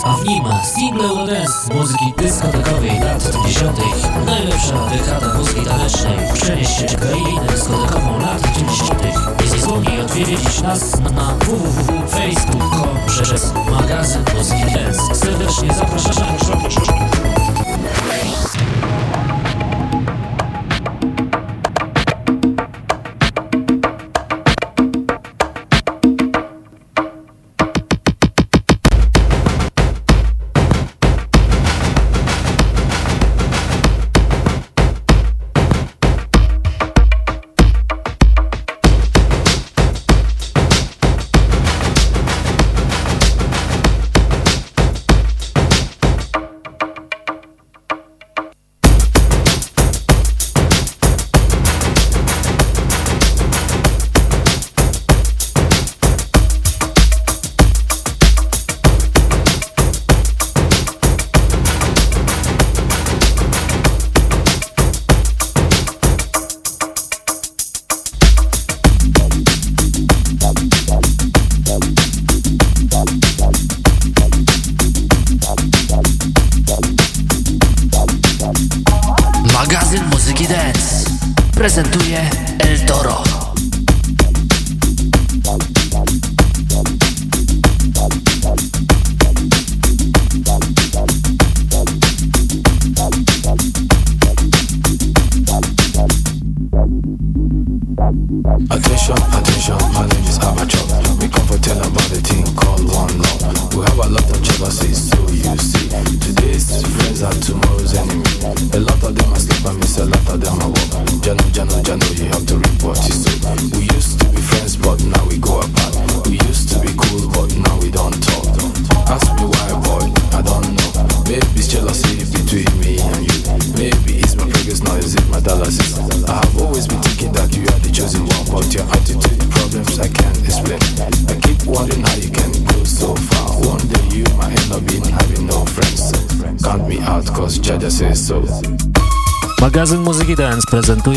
Dance, a w nim single Eurodance z muzyki dyskotekowej lat 90. Najlepsza dekada muzyki tanecznej. Przenieść się krainę dyskotekową lat 90. Nie zapomnij odwiedzić nas na www.facebook.com przez magazyn muzyki dance. Serdecznie zapraszamy.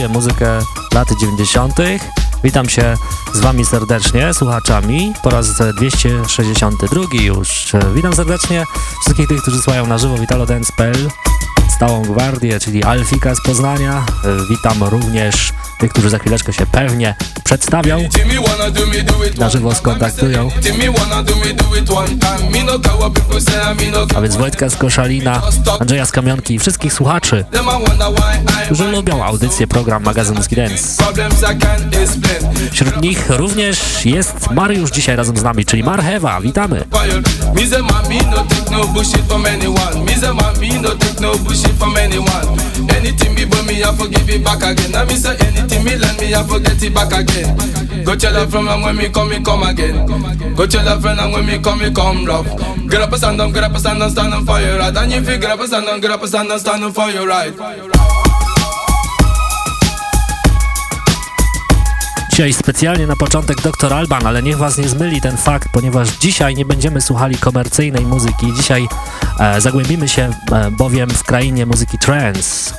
Muzykę lat 90. Witam się z Wami serdecznie, słuchaczami, po raz 262 już. Witam serdecznie wszystkich tych, którzy słuchają na żywo Witalodance.pl, stałą gwardię, czyli Alfika z Poznania. Witam również tych, którzy za chwileczkę się pewnie przedstawią, na żywo skontaktują. A więc Wojtka z Koszalina, Andrzeja z Kamionki i wszystkich słuchaczy, którzy lubią audycję, program Magazyn Muski Dance. Wśród nich również jest Mariusz dzisiaj razem z nami, czyli Marchewa. Witamy! Anything me but me, I forgive it back again. I miss anything me lend me, I forget it back again. Go tell a friend and when me come, me come again. Go tell a friend and when me come, me come rough. Get up and stand up, get up and stand up, stand up for your right. And if you get up and stand up, get up and stand up, stand up for your right. Dzisiaj specjalnie na początek Dr. Alban, ale niech Was nie zmyli ten fakt, ponieważ dzisiaj nie będziemy słuchali komercyjnej muzyki. Dzisiaj zagłębimy się e, bowiem w krainie muzyki trance.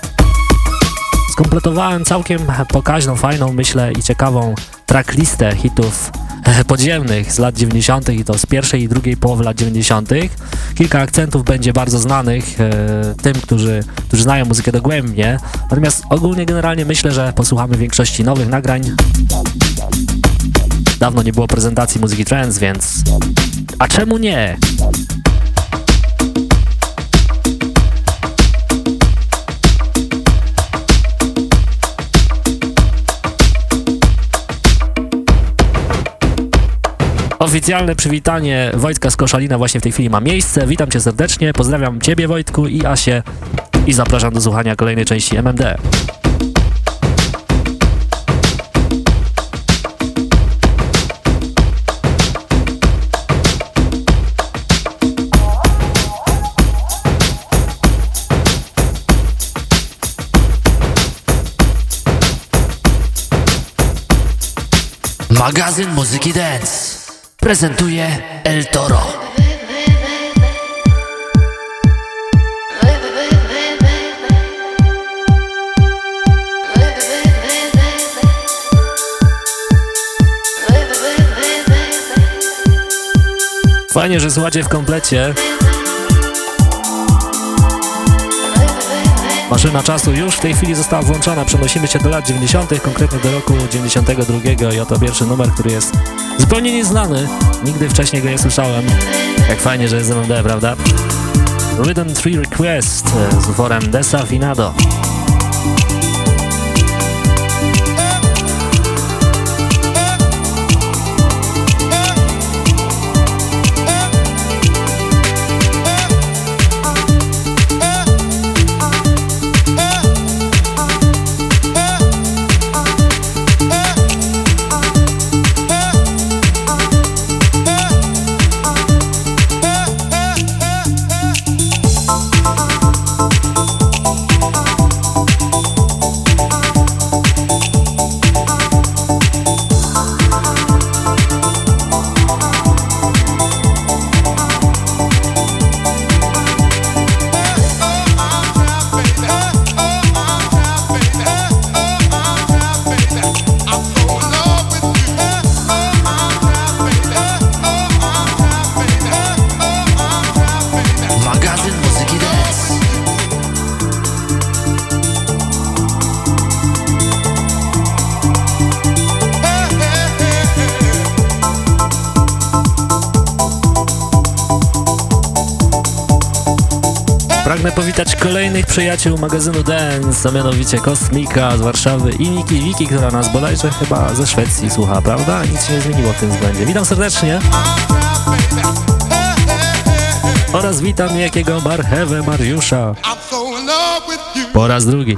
Skompletowałem całkiem pokaźną, fajną, myślę i ciekawą tracklistę hitów podziemnych z lat 90. i to z pierwszej i drugiej połowy lat 90. Kilka akcentów będzie bardzo znanych e, tym, którzy, którzy znają muzykę dogłębnie. Natomiast ogólnie, generalnie myślę, że posłuchamy większości nowych nagrań. Dawno nie było prezentacji muzyki trance, więc... A czemu nie? Oficjalne przywitanie Wojtka z Koszalina właśnie w tej chwili ma miejsce. Witam Cię serdecznie, pozdrawiam Ciebie Wojtku i Asię i zapraszam do słuchania kolejnej części MMD. Magazyn Muzyki Dance prezentuje El Toro. Fajnie, że słuchacie w komplecie. Maszyna czasu już w tej chwili została włączona. Przenosimy się do lat 90., konkretnie do roku 92 i oto pierwszy numer, który jest zupełnie nieznany. Nigdy wcześniej go nie słyszałem. Jak fajnie, że jest MMD, prawda? Rhythm 3 Request z utworem Desafinado. Powitać kolejnych przyjaciół magazynu Dance, a mianowicie Kosmika z Warszawy i Miki Wiki, która nas bodajże chyba ze Szwecji słucha, prawda? Nic się nie zmieniło w tym względzie. Witam serdecznie. Oraz witam jakiego marchewę Mariusza. Po raz drugi.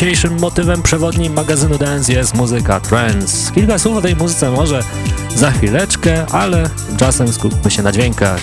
Dzisiejszym motywem przewodnim magazynu Dance jest muzyka trance. Kilka słów o tej muzyce może za chwileczkę, ale czasem skupmy się na dźwiękach.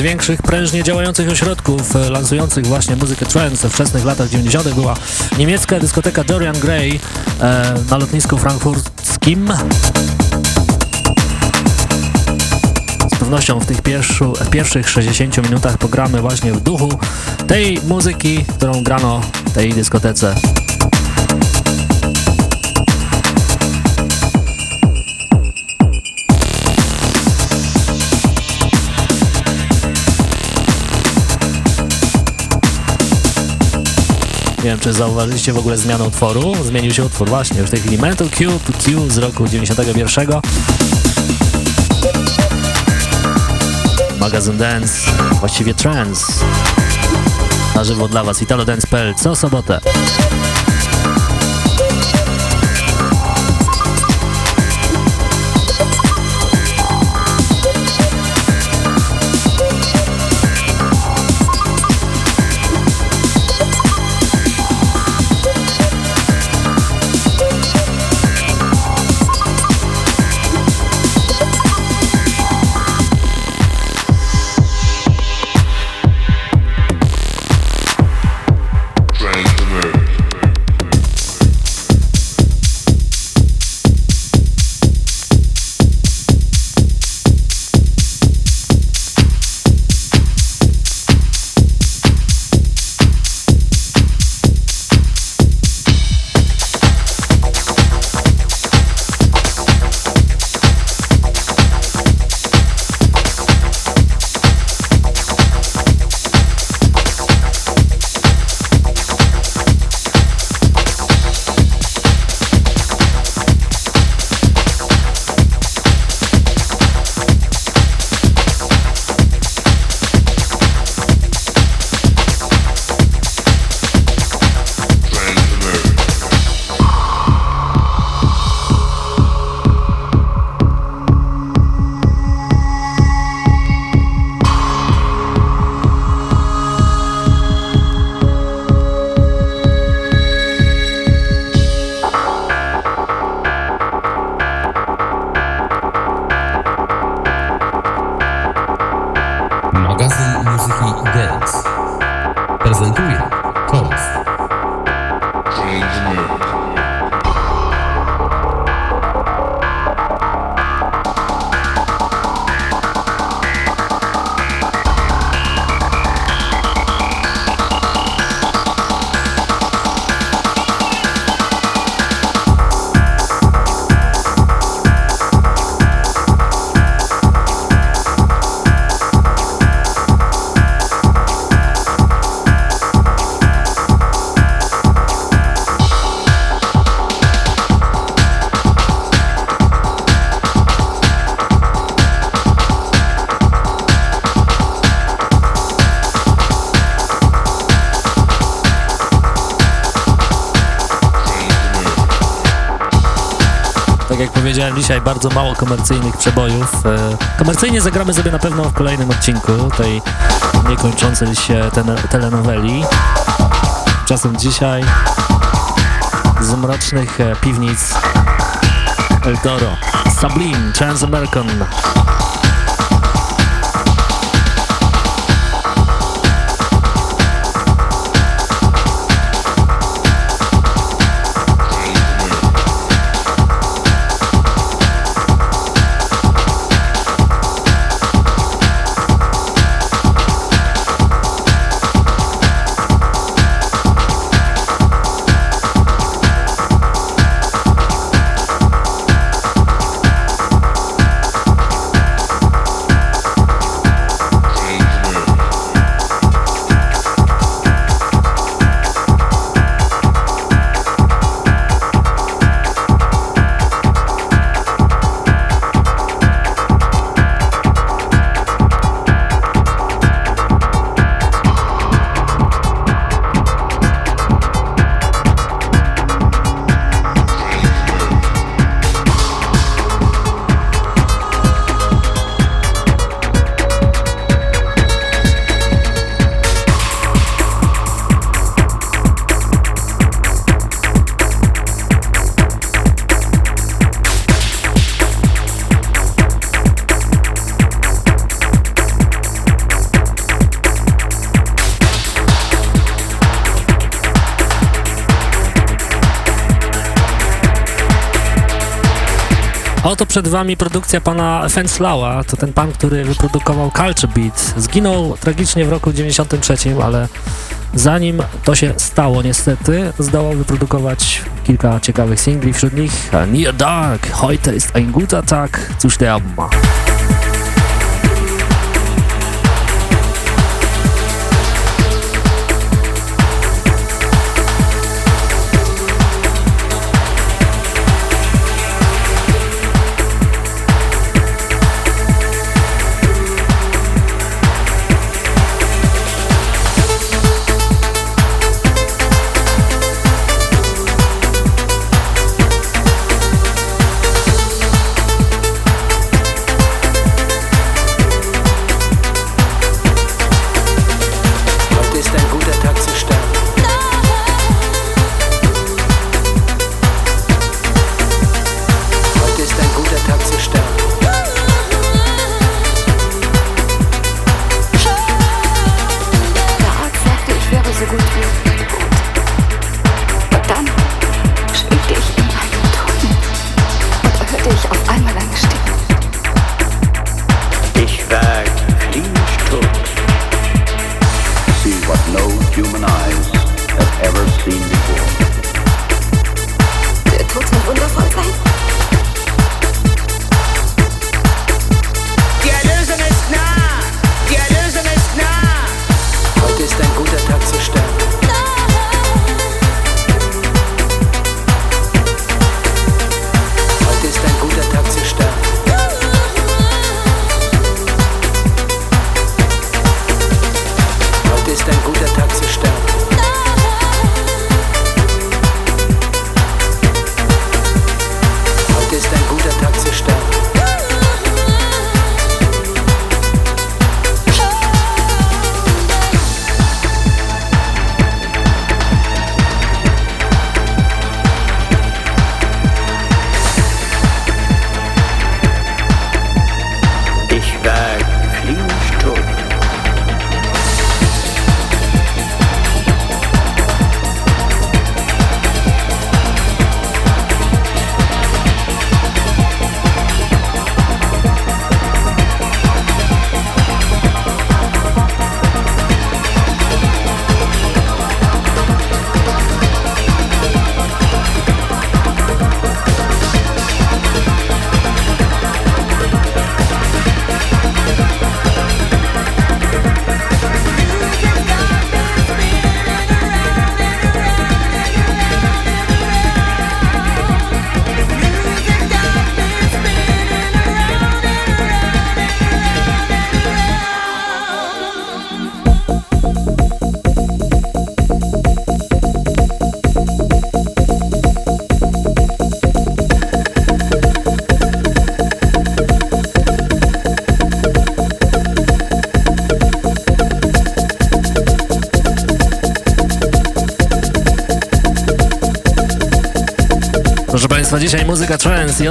Z większych prężnie działających ośrodków e, lansujących właśnie muzykę trance we wczesnych latach 90. była niemiecka dyskoteka Dorian Gray e, na lotnisku frankfurckim. Z pewnością w tych pierwszu, w pierwszych 60 minutach pogramy właśnie w duchu tej muzyki, którą grano w tej dyskotece. Nie wiem, czy zauważyliście w ogóle zmianę utworu. Zmienił się utwór, właśnie, w tej chwili Q to Q z roku 91. Magazyn Dance, właściwie trance. Na żywo dla Was Italo Dance.pl co sobotę. Bardzo mało komercyjnych przebojów. E, komercyjnie zagramy sobie na pewno w kolejnym odcinku tej niekończącej się telenoweli. Czasem dzisiaj z mrocznych e, piwnic El Toro, Sublime, Transamerican. Oto wami produkcja pana Fenslała, to ten pan, który wyprodukował Culture Beat. Zginął tragicznie w roku 93, ale zanim to się stało niestety, zdołał wyprodukować kilka ciekawych singli, wśród nich Near Dark, heute ist ein guter Tag zu sterben. Proszę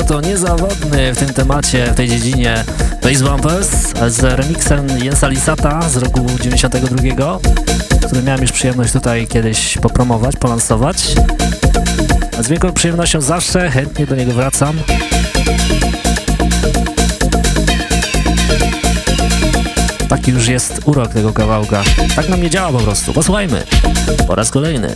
oto niezawodny w tym temacie, w tej dziedzinie Bass Bumpers z remixem Jensa Lisata z roku 92, który miałem już przyjemność tutaj kiedyś popromować, polansować. Z wielką przyjemnością zawsze chętnie do niego wracam. Taki już jest urok tego kawałka. Tak nam nie działa po prostu. Posłuchajmy. Po raz kolejny.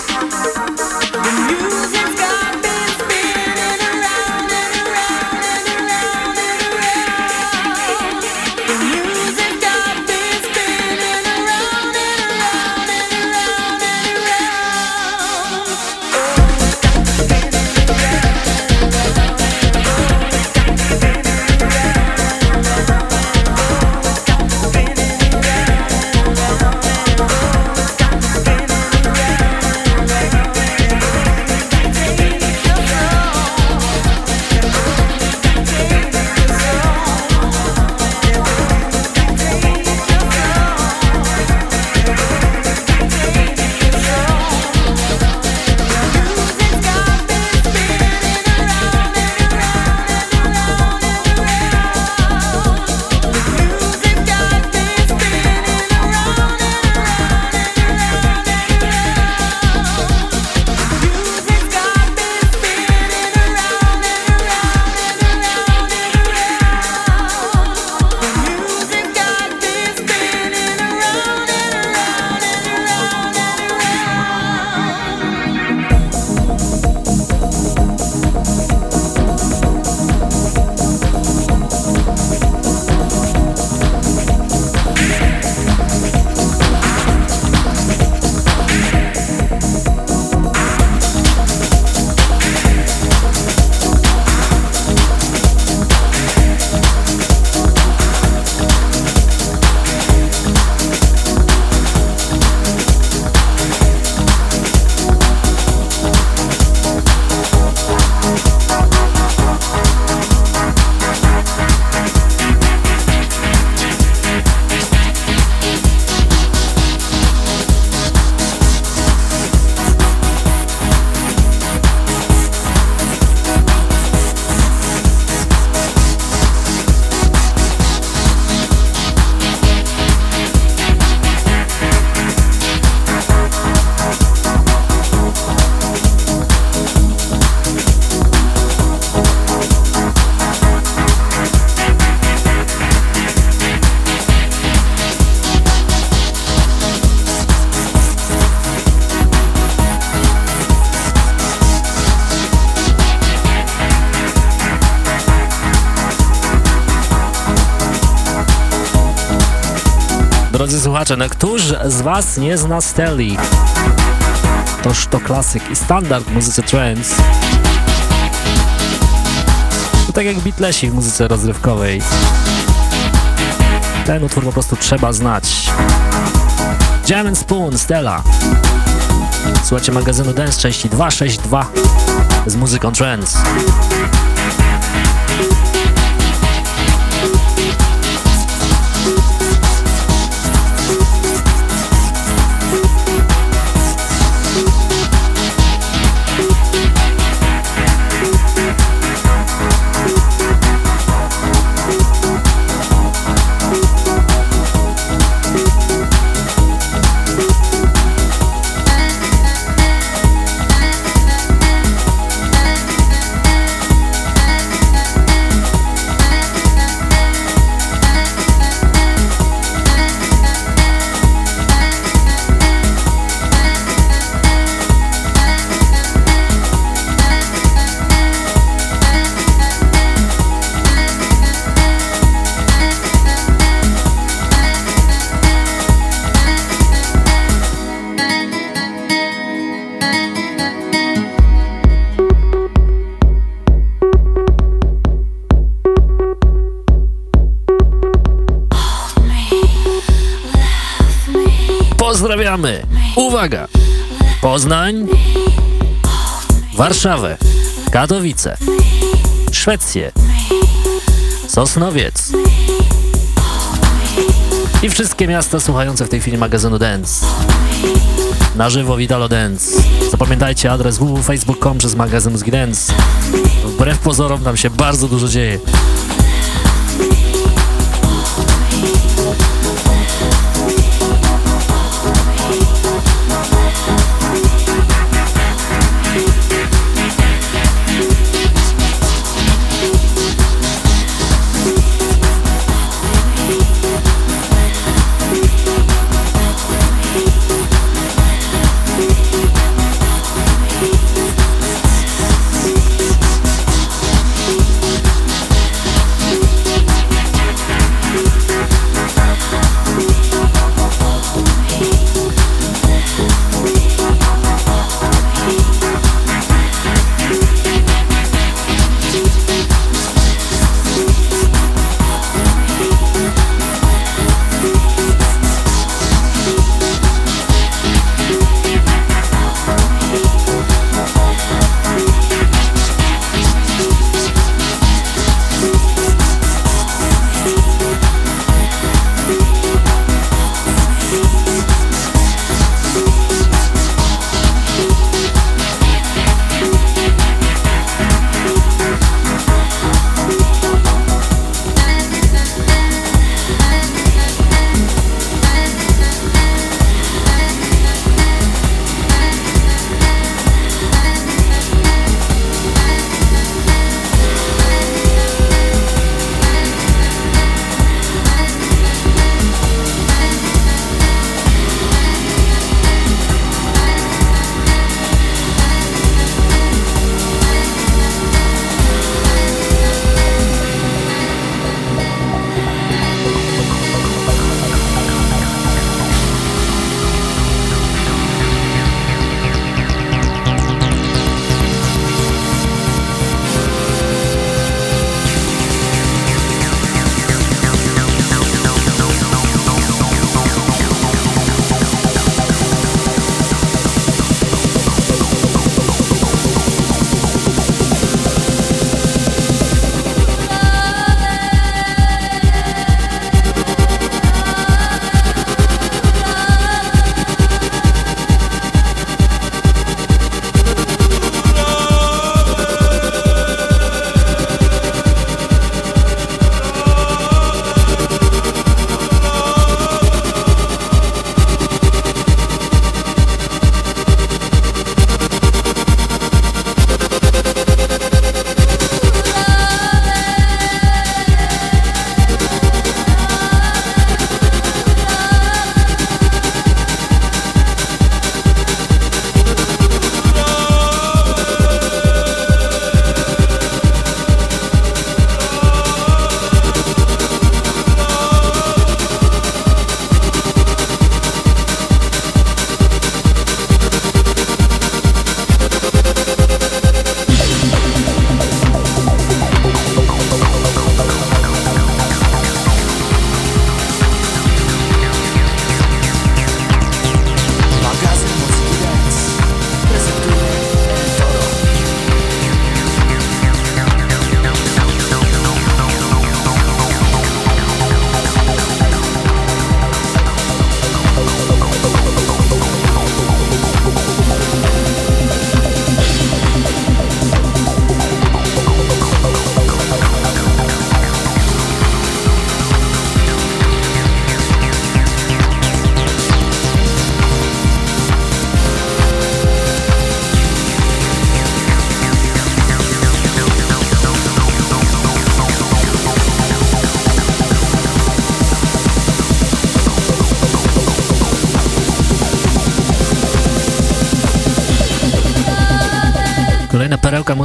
Słuchacze, no któż z Was nie zna Steli? Toż to klasyk i standard w muzyce trance. To tak jak Beatlesi w muzyce rozrywkowej. Ten utwór po prostu trzeba znać. Jam and Spoon, Stella. Słuchajcie magazynu Dance części 262 z muzyką trance. Warszawę, Katowice, Szwecję, Sosnowiec i wszystkie miasta słuchające w tej chwili magazynu Dance. Na żywo Vitalo Dance. Zapamiętajcie adres www.facebook.com przez magazyn Dance. Wbrew pozorom tam się bardzo dużo dzieje.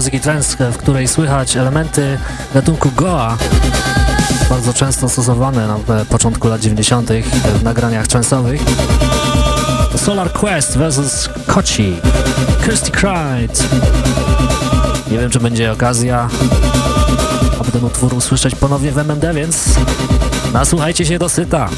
Muzyki trance, w której słychać elementy gatunku Goa, bardzo często stosowane na początku lat 90. w nagraniach trance'owych. Solar Quest vs. Kochi, Kirsty Cried. Nie wiem, czy będzie okazja, aby ten utwór usłyszeć ponownie w MMD, więc nasłuchajcie się dosyta.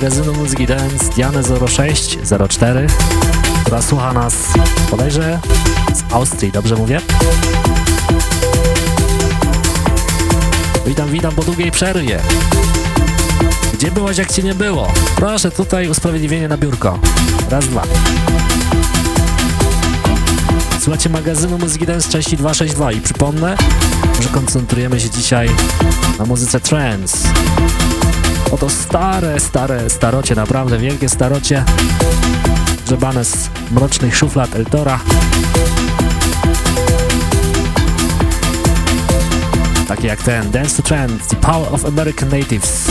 Magazynu Muzyki Dance Dianę 0604, która słucha nas bodajże z Austrii, dobrze mówię? Witam, witam po długiej przerwie. Gdzie byłaś, jak cię nie było? Proszę, tutaj usprawiedliwienie na biurko. Raz, dwa. Słuchajcie magazynu Muzyki Dance części 262 i przypomnę, że koncentrujemy się dzisiaj na muzyce trance. Oto stare, stare starocie, naprawdę wielkie starocie, grzebane z mrocznych szuflad Eltora. Takie jak ten Dance to Trance, The Power of American Natives.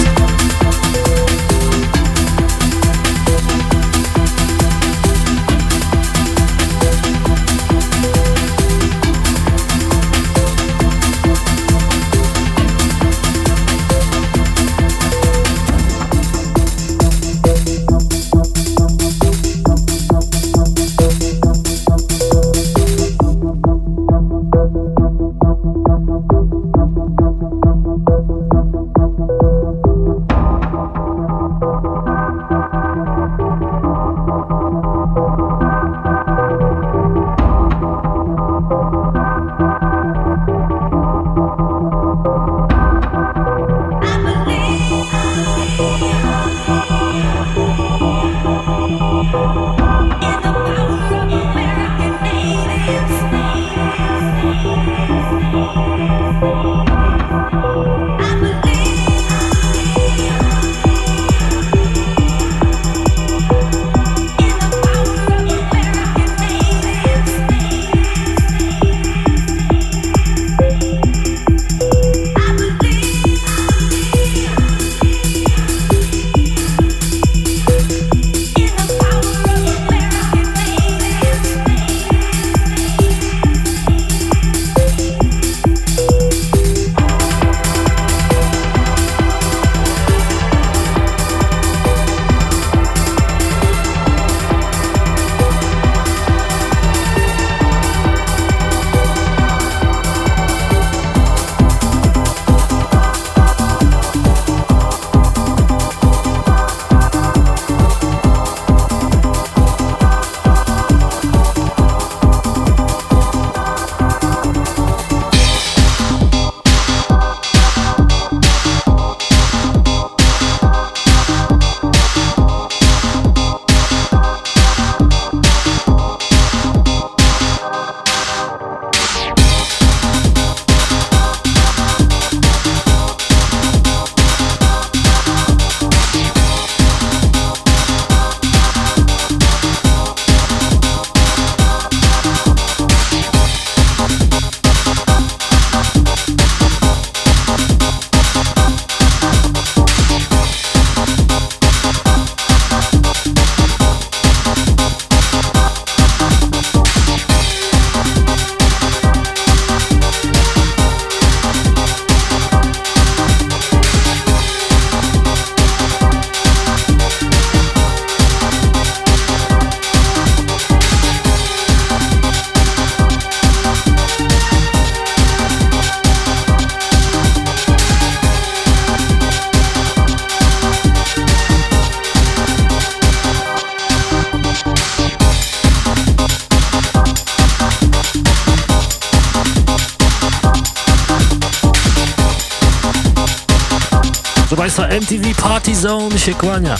Się kłania.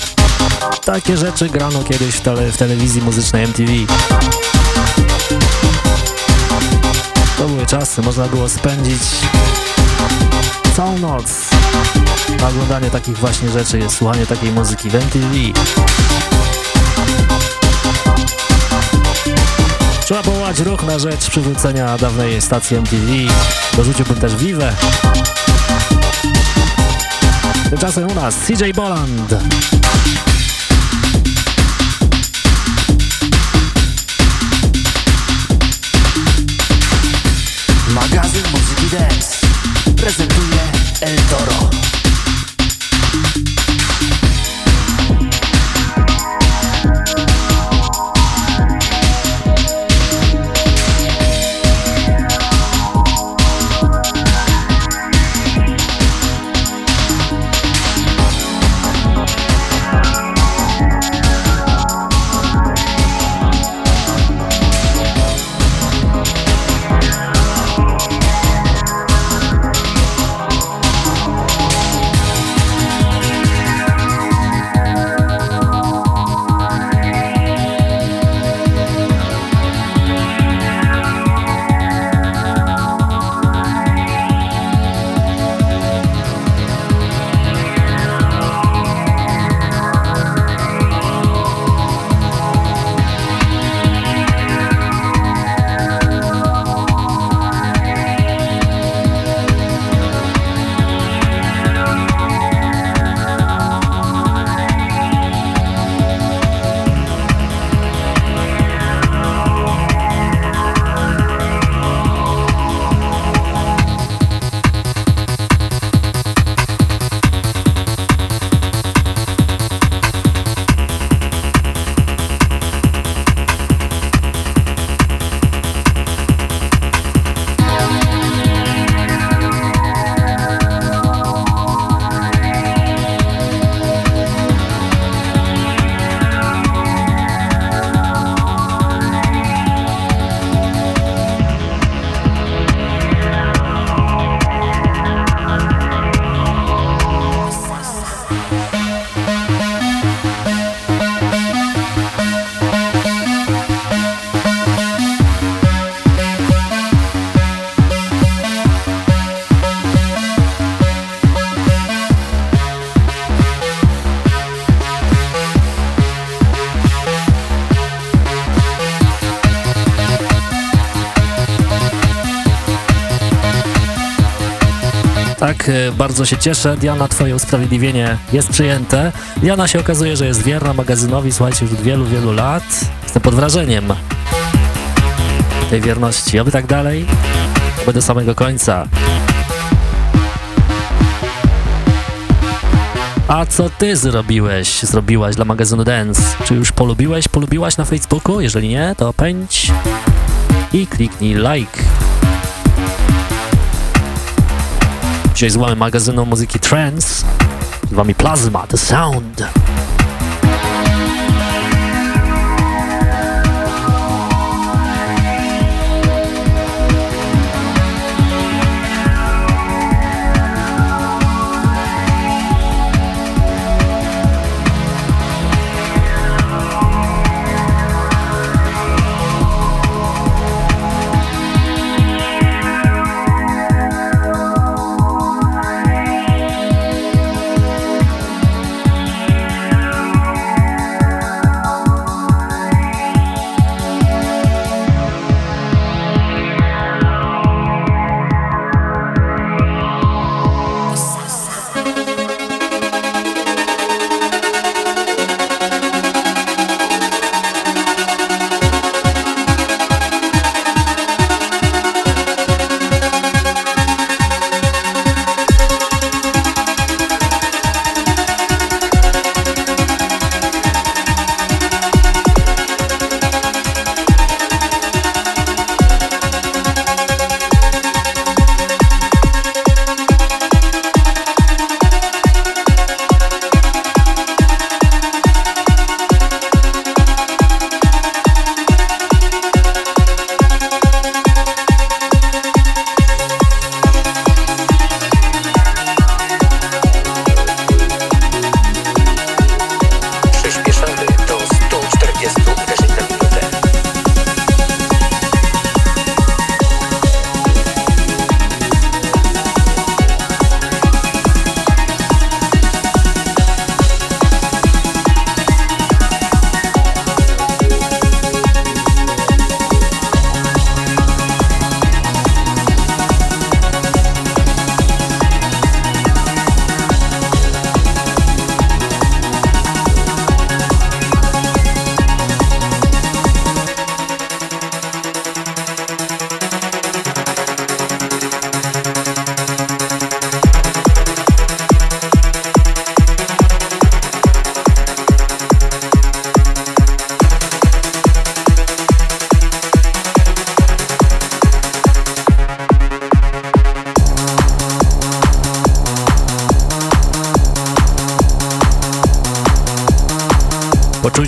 Takie rzeczy grano kiedyś w, tele, w telewizji muzycznej MTV. To były czasy, można było spędzić całą noc na oglądanie takich właśnie rzeczy, słuchanie takiej muzyki w MTV. Trzeba powołać ruch na rzecz przywrócenia dawnej stacji MTV. Dorzuciłbym też Vive. Tymczasem u nas CJ Boland. Bardzo się cieszę. Diana, twoje usprawiedliwienie jest przyjęte. Diana się okazuje, że jest wierna magazynowi, słuchajcie, już od wielu, wielu lat. Jestem pod wrażeniem tej wierności. Oby tak dalej, oby do samego końca. A co ty zrobiłeś, zrobiłaś dla magazynu Dance? Czy już polubiłeś, polubiłaś na Facebooku? Jeżeli nie, to pędź i kliknij like. Dzisiaj złamy magazynu muzyki Trance. Z wami Plasma, The Sound.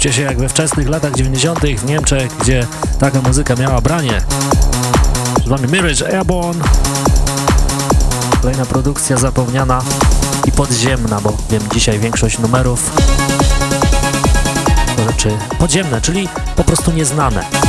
Czujcie się jak we wczesnych latach 90. w Niemczech, gdzie taka muzyka miała branie. Z wami Mirage Airborne. Kolejna produkcja zapomniana i podziemna, bo wiem dzisiaj większość numerów to rzeczy podziemne, czyli po prostu nieznane.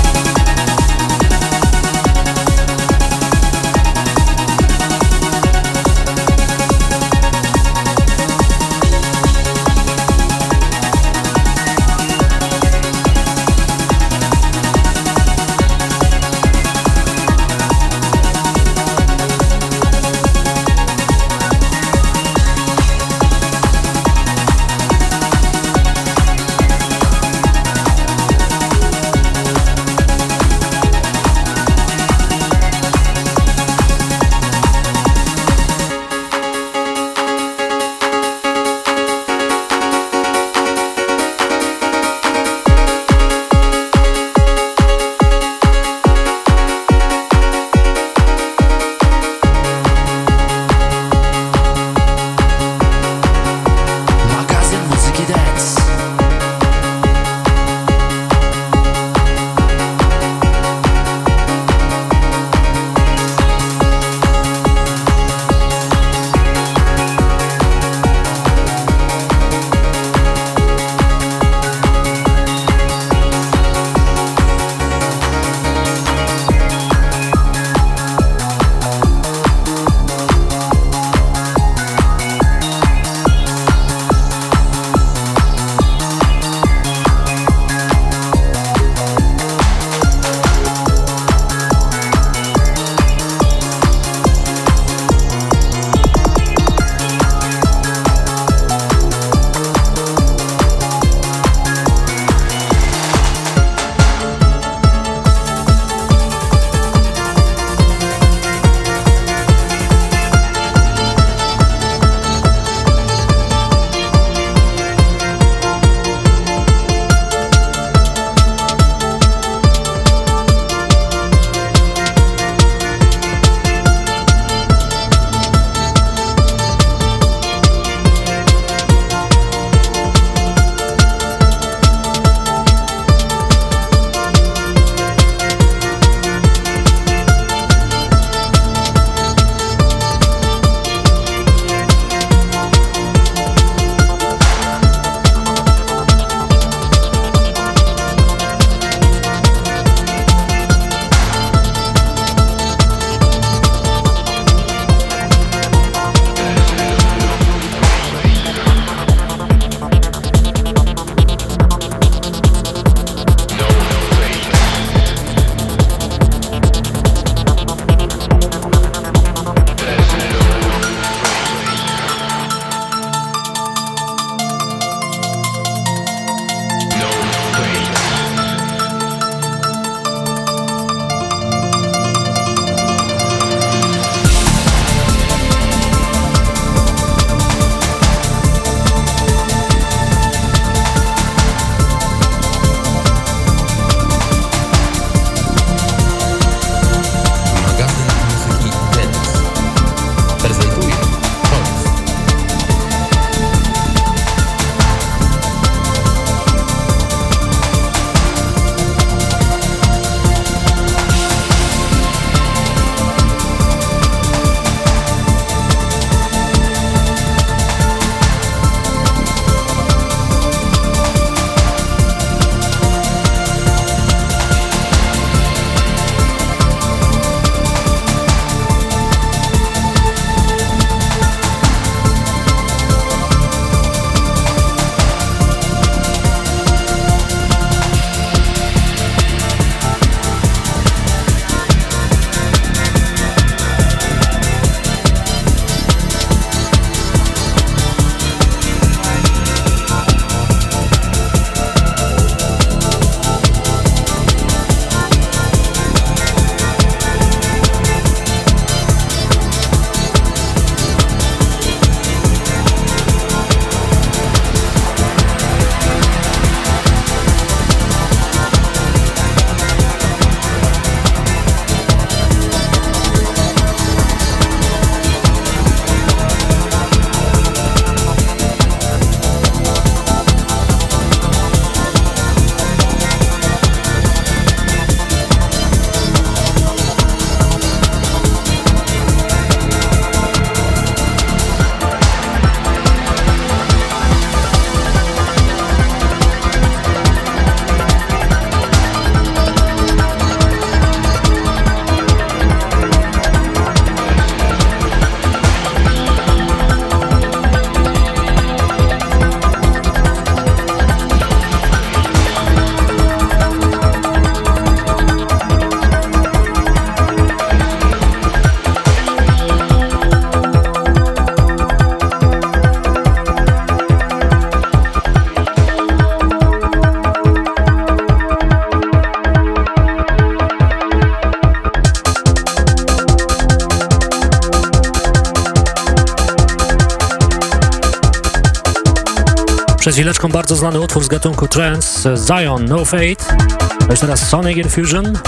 Przed chwileczką bardzo znany utwór z gatunku trance Zion No Fate. To jest teraz Sonic Infusion,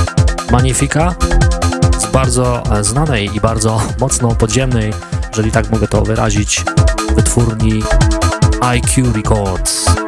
Magnifica z bardzo e, znanej i bardzo mocno podziemnej, jeżeli tak mogę to wyrazić, wytwórni IQ Records.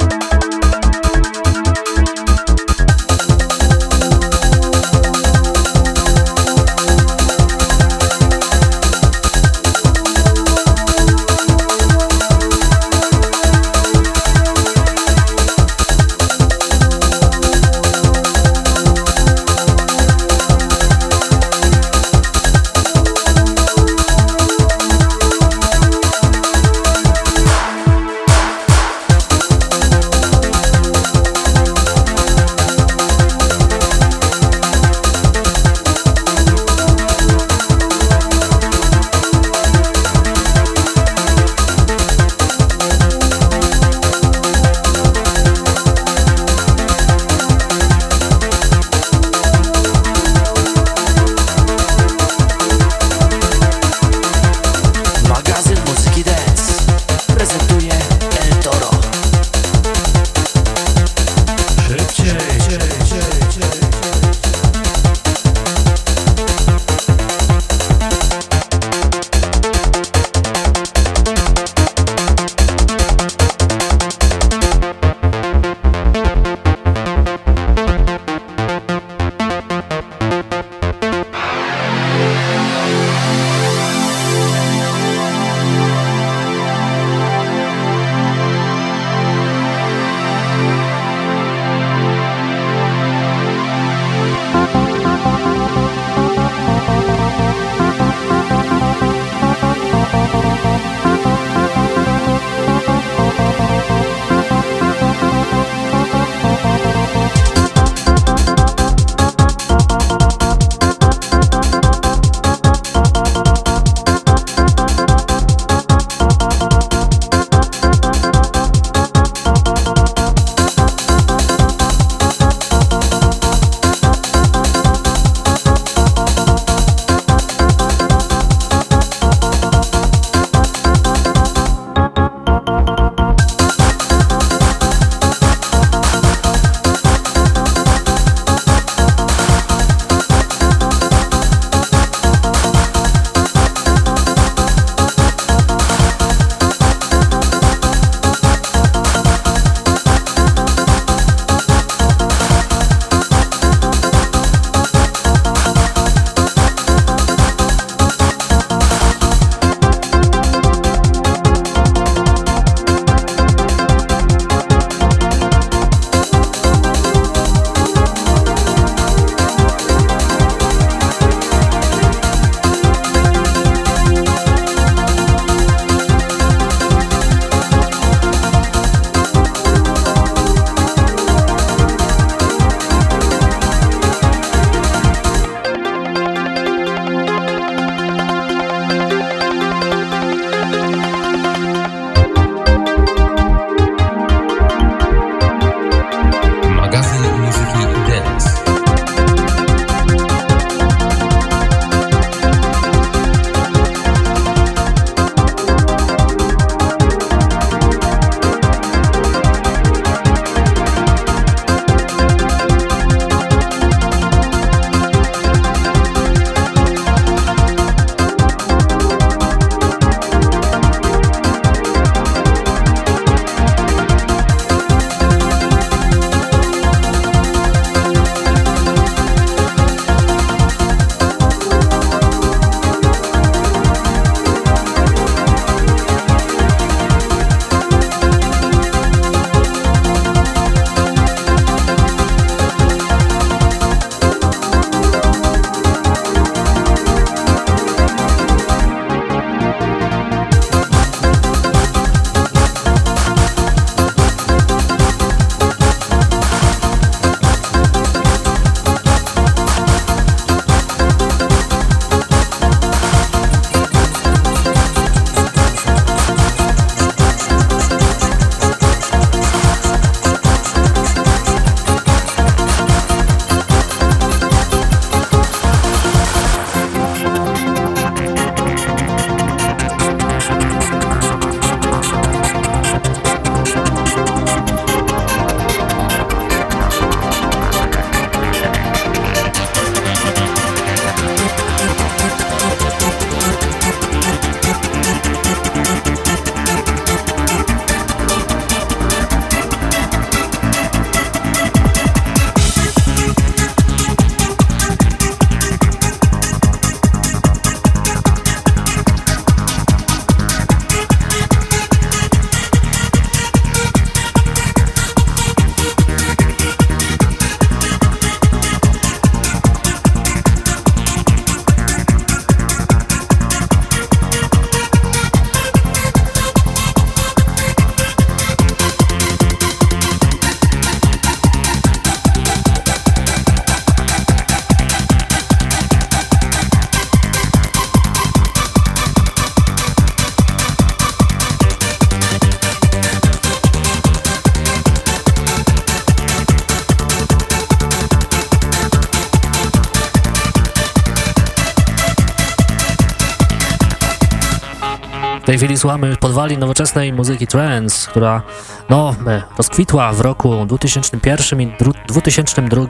Chwili słuchamy podwali nowoczesnej muzyki trance, która no, e, rozkwitła w roku 2001 i 2002.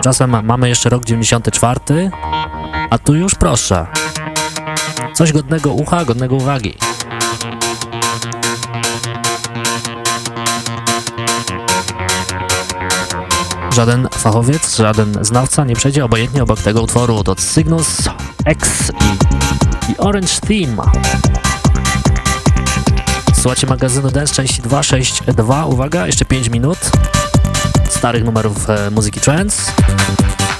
Czasem mamy jeszcze rok 94, a tu już proszę. Coś godnego ucha, godnego uwagi. Żaden fachowiec, żaden znawca nie przejdzie obojętnie obok tego utworu. To Cygnus X i, i Orange Theme. Słuchajcie magazynu Dance części 262. Uwaga, jeszcze 5 minut starych numerów e, muzyki trance,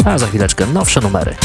a za chwileczkę nowsze numery.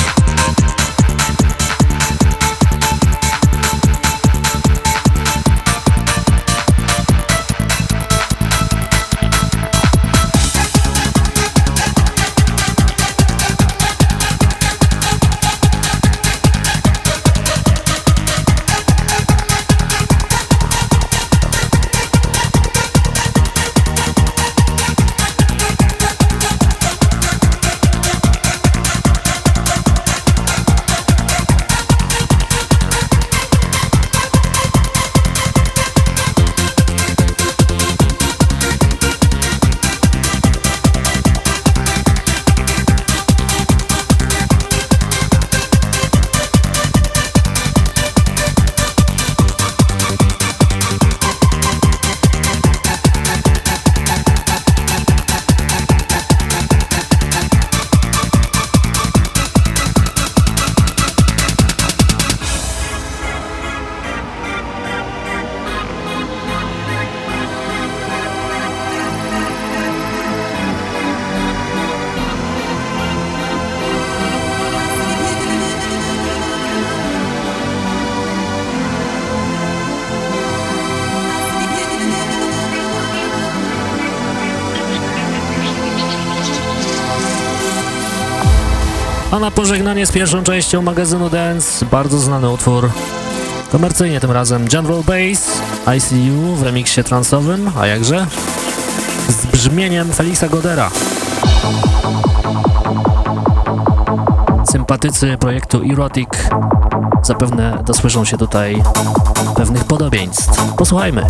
A na pożegnanie z pierwszą częścią magazynu Dance bardzo znany utwór komercyjnie tym razem General Bass ICU w remiksie transowym, a jakże z brzmieniem Felixa Godera. Sympatycy projektu Erotic zapewne dosłyszą się tutaj pewnych podobieństw. Posłuchajmy.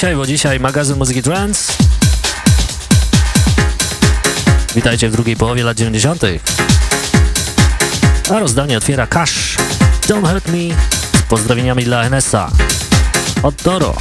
Dzisiaj, bo dzisiaj magazyn muzyki trance. Witajcie w drugiej połowie lat 90. A rozdanie otwiera Cash. Don't Hurt Me z pozdrowieniami dla Enesa. Od Toro.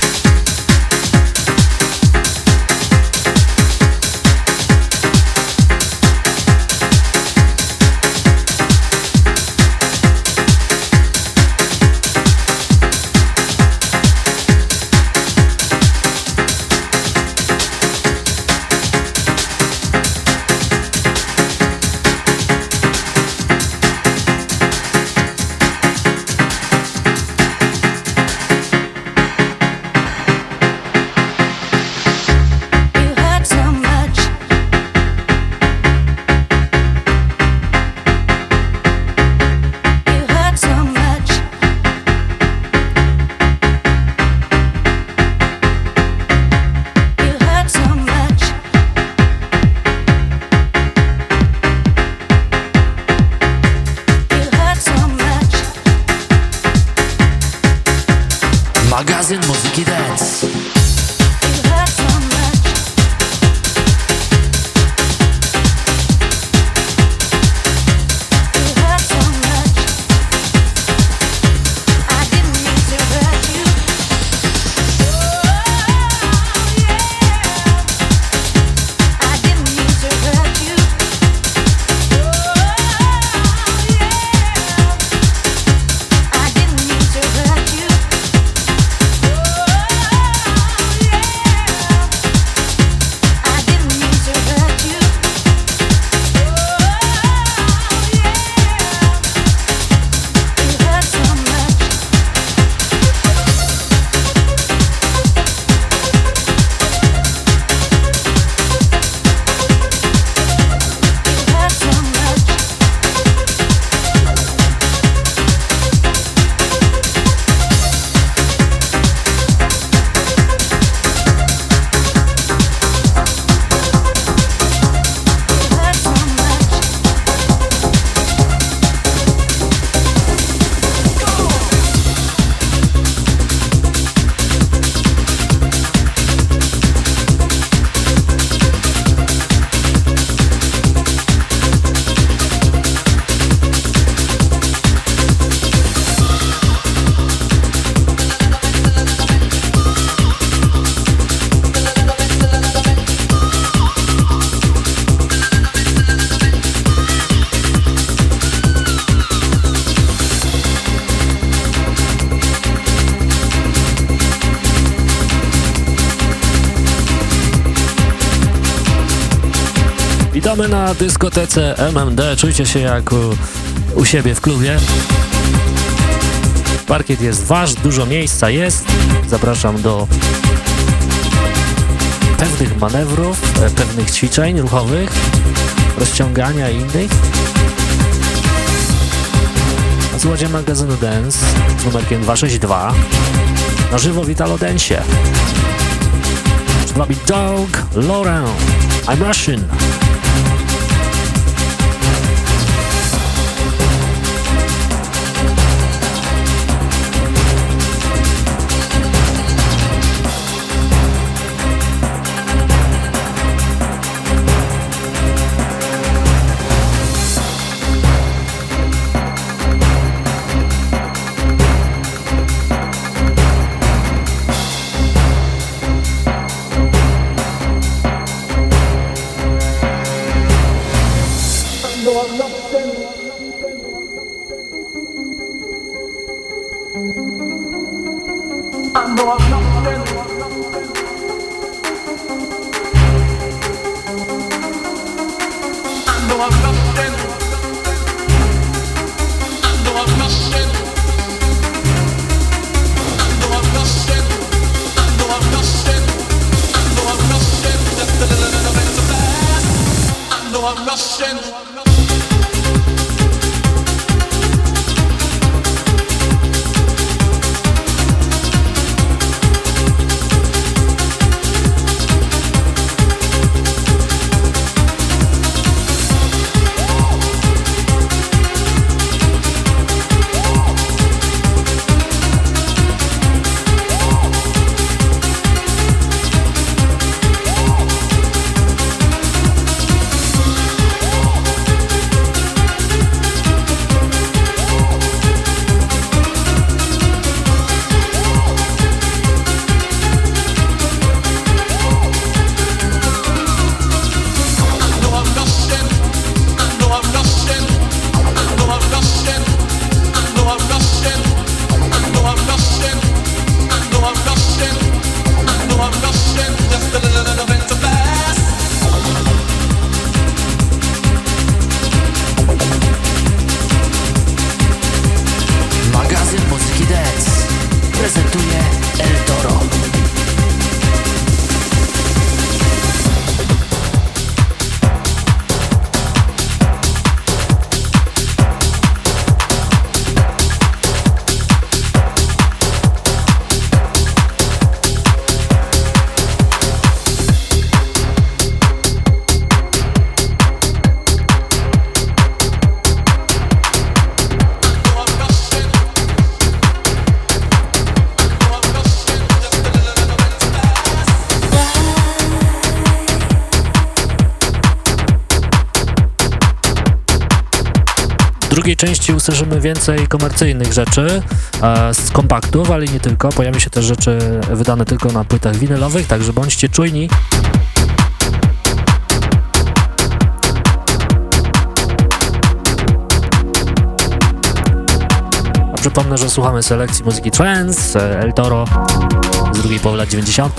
Dyskotece MMD. Czujcie się jak u, u siebie w klubie. Parkiet jest wasz, dużo miejsca jest. Zapraszam do pewnych manewrów, e, pewnych ćwiczeń ruchowych, rozciągania i innych. Słuchajcie magazynu Dance z numerkiem 262. Na żywo Vitalo Dance. Wami Dog Lauren. I'm Russian. W drugiej części usłyszymy więcej komercyjnych rzeczy e, z kompaktów, ale nie tylko. Pojawi się też rzeczy wydane tylko na płytach winylowych, także bądźcie czujni. A przypomnę, że słuchamy selekcji muzyki trance, El Toro z drugiej połowy lat 90.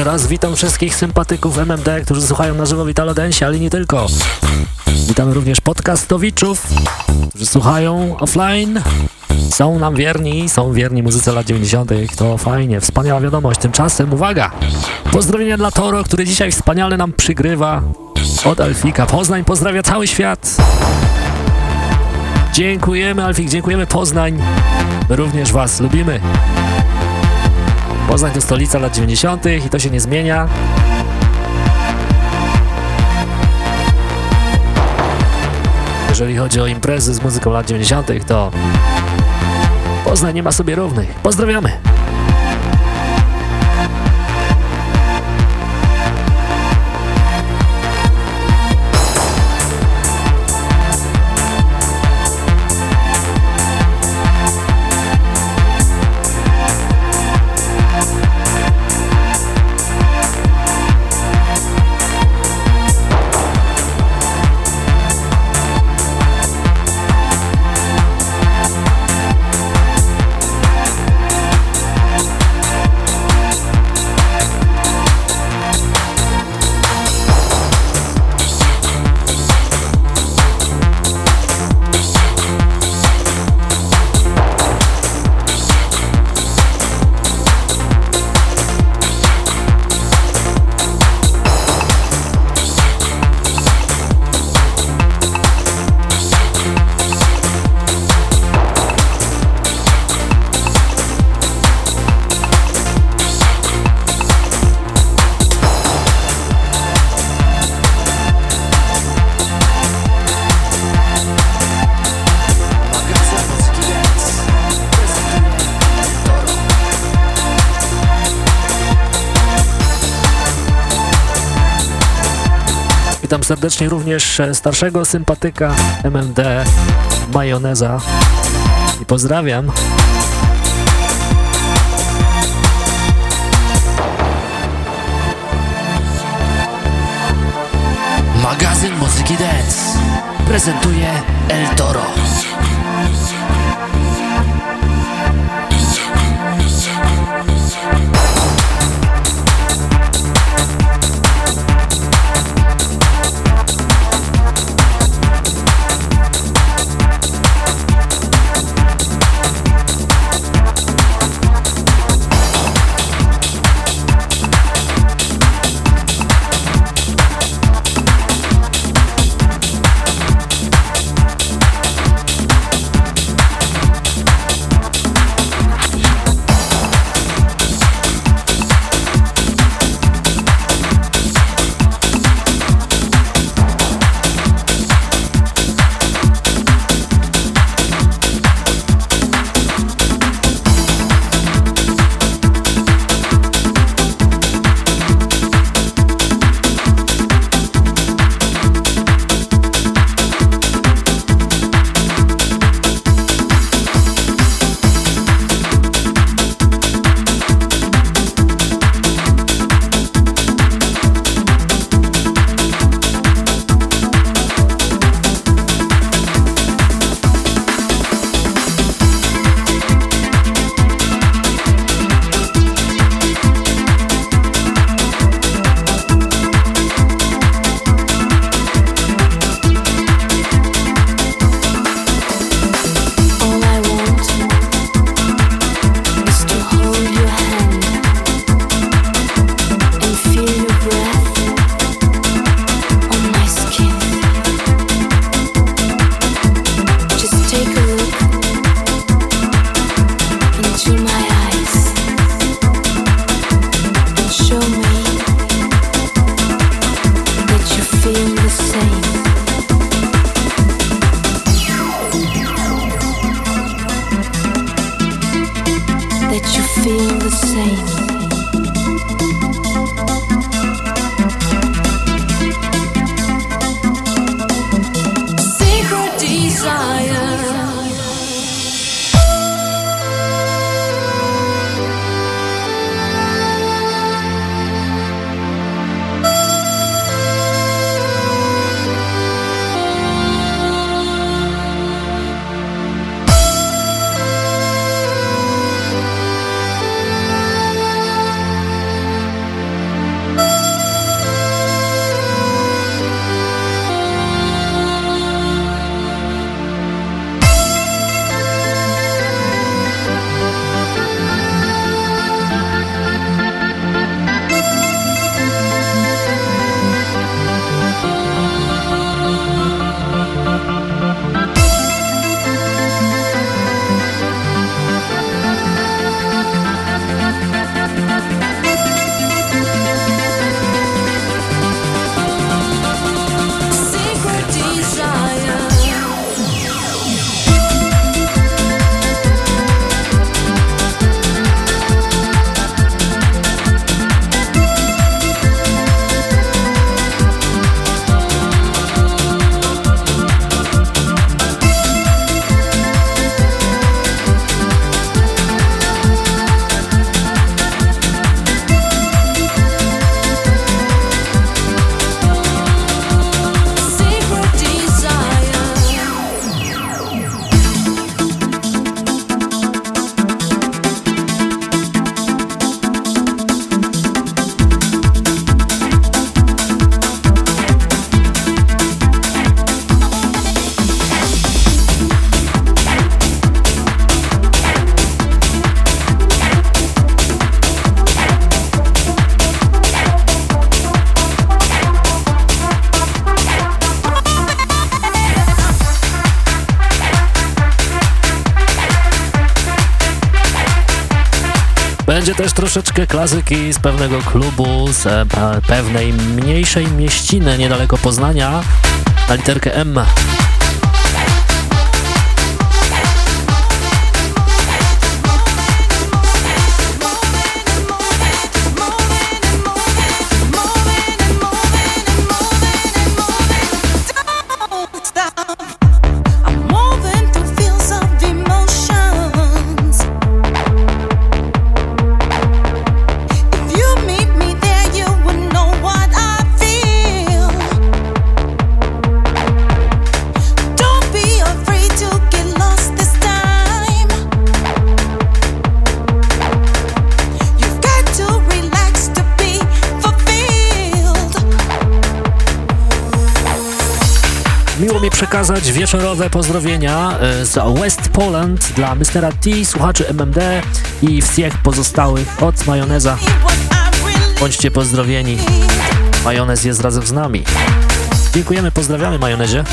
Jeszcze raz witam wszystkich sympatyków MMD, którzy słuchają na żywo Vitalo Dance, ale nie tylko. Witamy również podcastowiczów, którzy słuchają offline. Są nam wierni, są wierni muzyce lat 90. To fajnie, wspaniała wiadomość. Tymczasem uwaga! Pozdrowienia dla Toro, który dzisiaj wspaniale nam przygrywa od Alfika. Poznań pozdrawia cały świat. Dziękujemy Alfik, dziękujemy Poznań. My również Was lubimy. Poznań to stolica lat 90. i to się nie zmienia. Jeżeli chodzi o imprezy z muzyką lat 90., to Poznań nie ma sobie równych. Pozdrawiamy! Również starszego sympatyka MMD Majoneza i pozdrawiam. Magazyn muzyki dance prezentuje El Toro. Będzie też troszeczkę klasyki z pewnego klubu, z e, pewnej mniejszej mieściny niedaleko Poznania na literkę M. przekazać wieczorowe pozdrowienia e, z West Poland dla Mr. T, słuchaczy MMD i wszystkich pozostałych od Majoneza. Bądźcie pozdrowieni. Majonez jest razem z nami. Dziękujemy, pozdrawiamy Majonezie.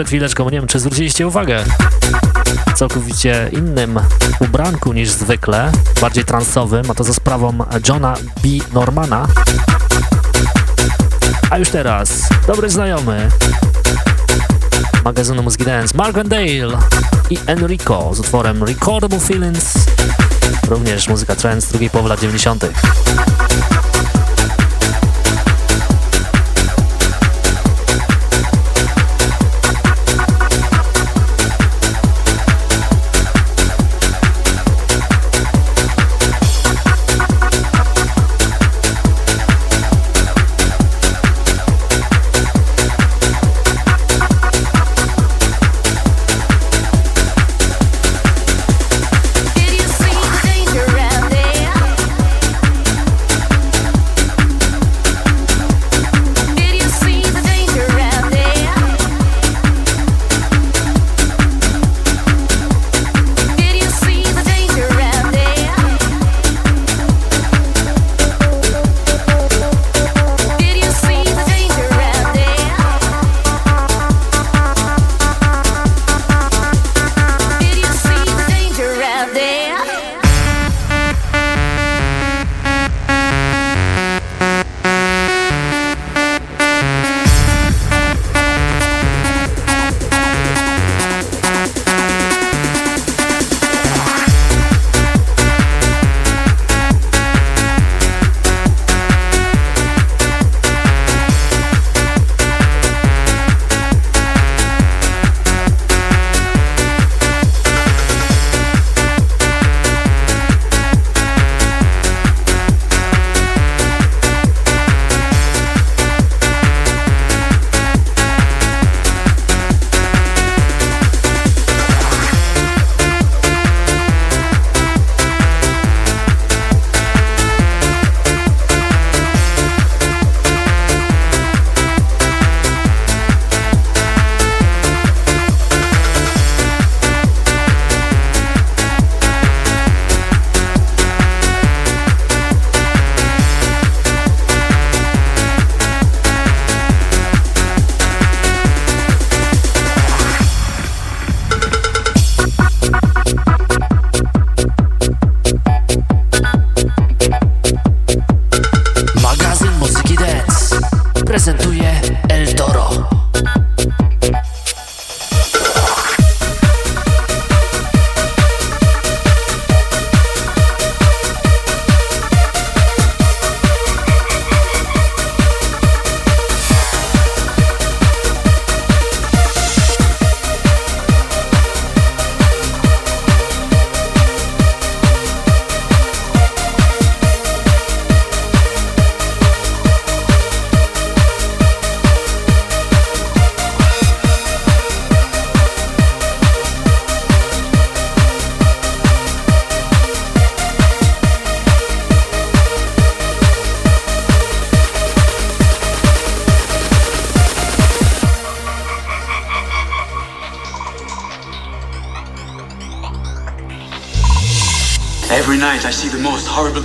Przed chwileczką, nie wiem, czy zwróciliście uwagę, w całkowicie innym ubranku niż zwykle, bardziej transowym, a to za sprawą Johna B. Normana. A już teraz, dobry znajomy magazynu Muzyki Dance, Mark Dale i Enrico z utworem Recordable Feelings, również muzyka trance drugiej połowy lat 90.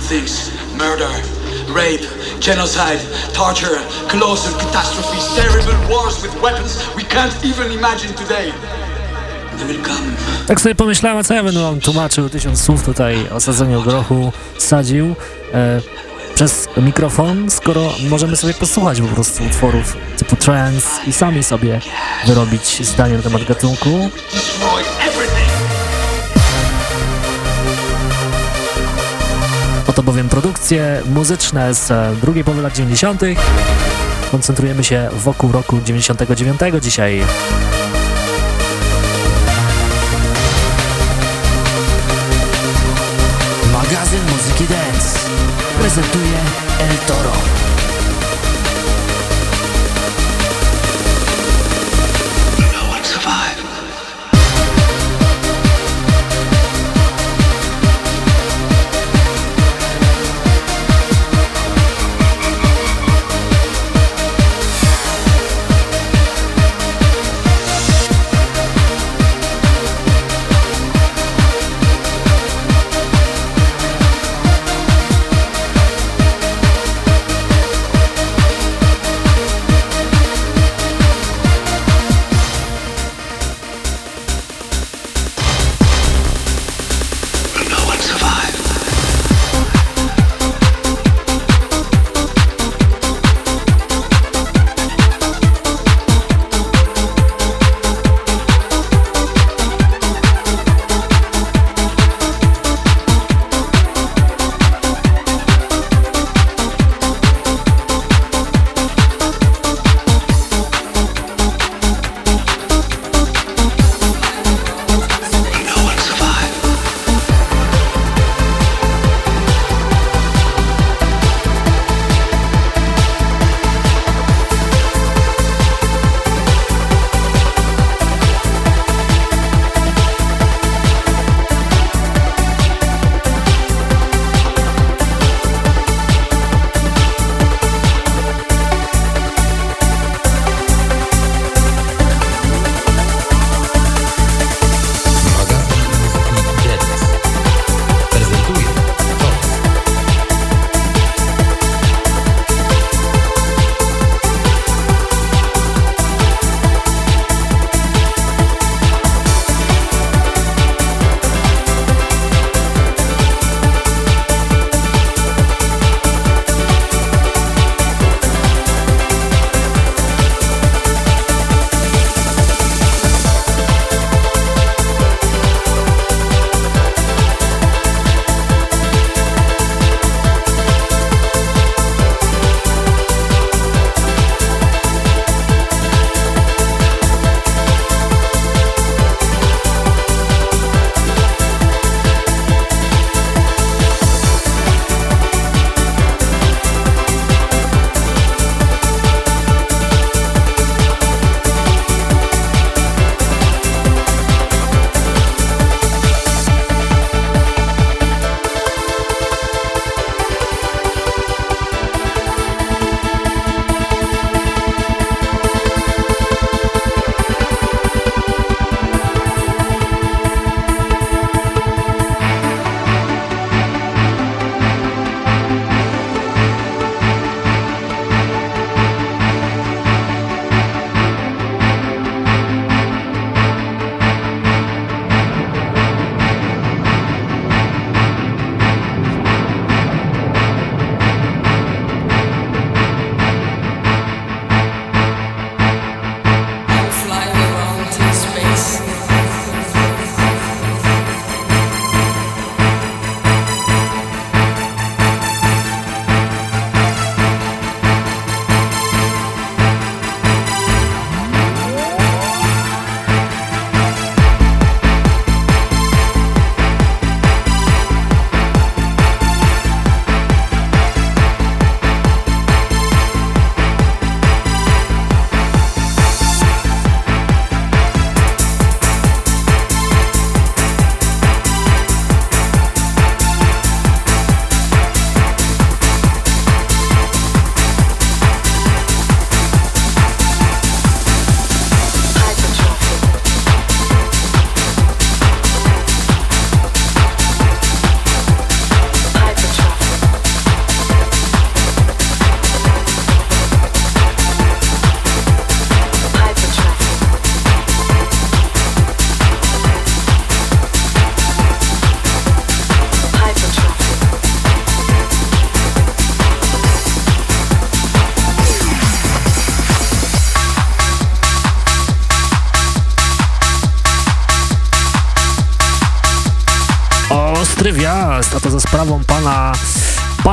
things murder, rape, genocide, torture, colossal catastrophes, terrible wars with weapons we can't even imagine today. They will come. Tak sobie pomyślałem, co ja będę wam tłumaczył tysiąc słów tutaj o sadzeniu grochu, sadził e, przez mikrofon, skoro możemy sobie posłuchać po prostu utworów typu trance i sami sobie wyrobić zdanie na temat gatunku. Oto bowiem produkcje muzyczne z e, drugiej połowy lat 90. Koncentrujemy się wokół roku 99 dzisiaj.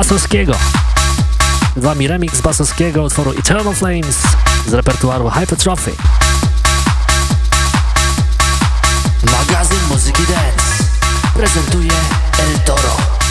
Basowskiego. Z wami remix Basowskiego utworu Eternal Flames z repertuaru Hypertrophy. Magazyn Muzyki Dance prezentuje El Toro.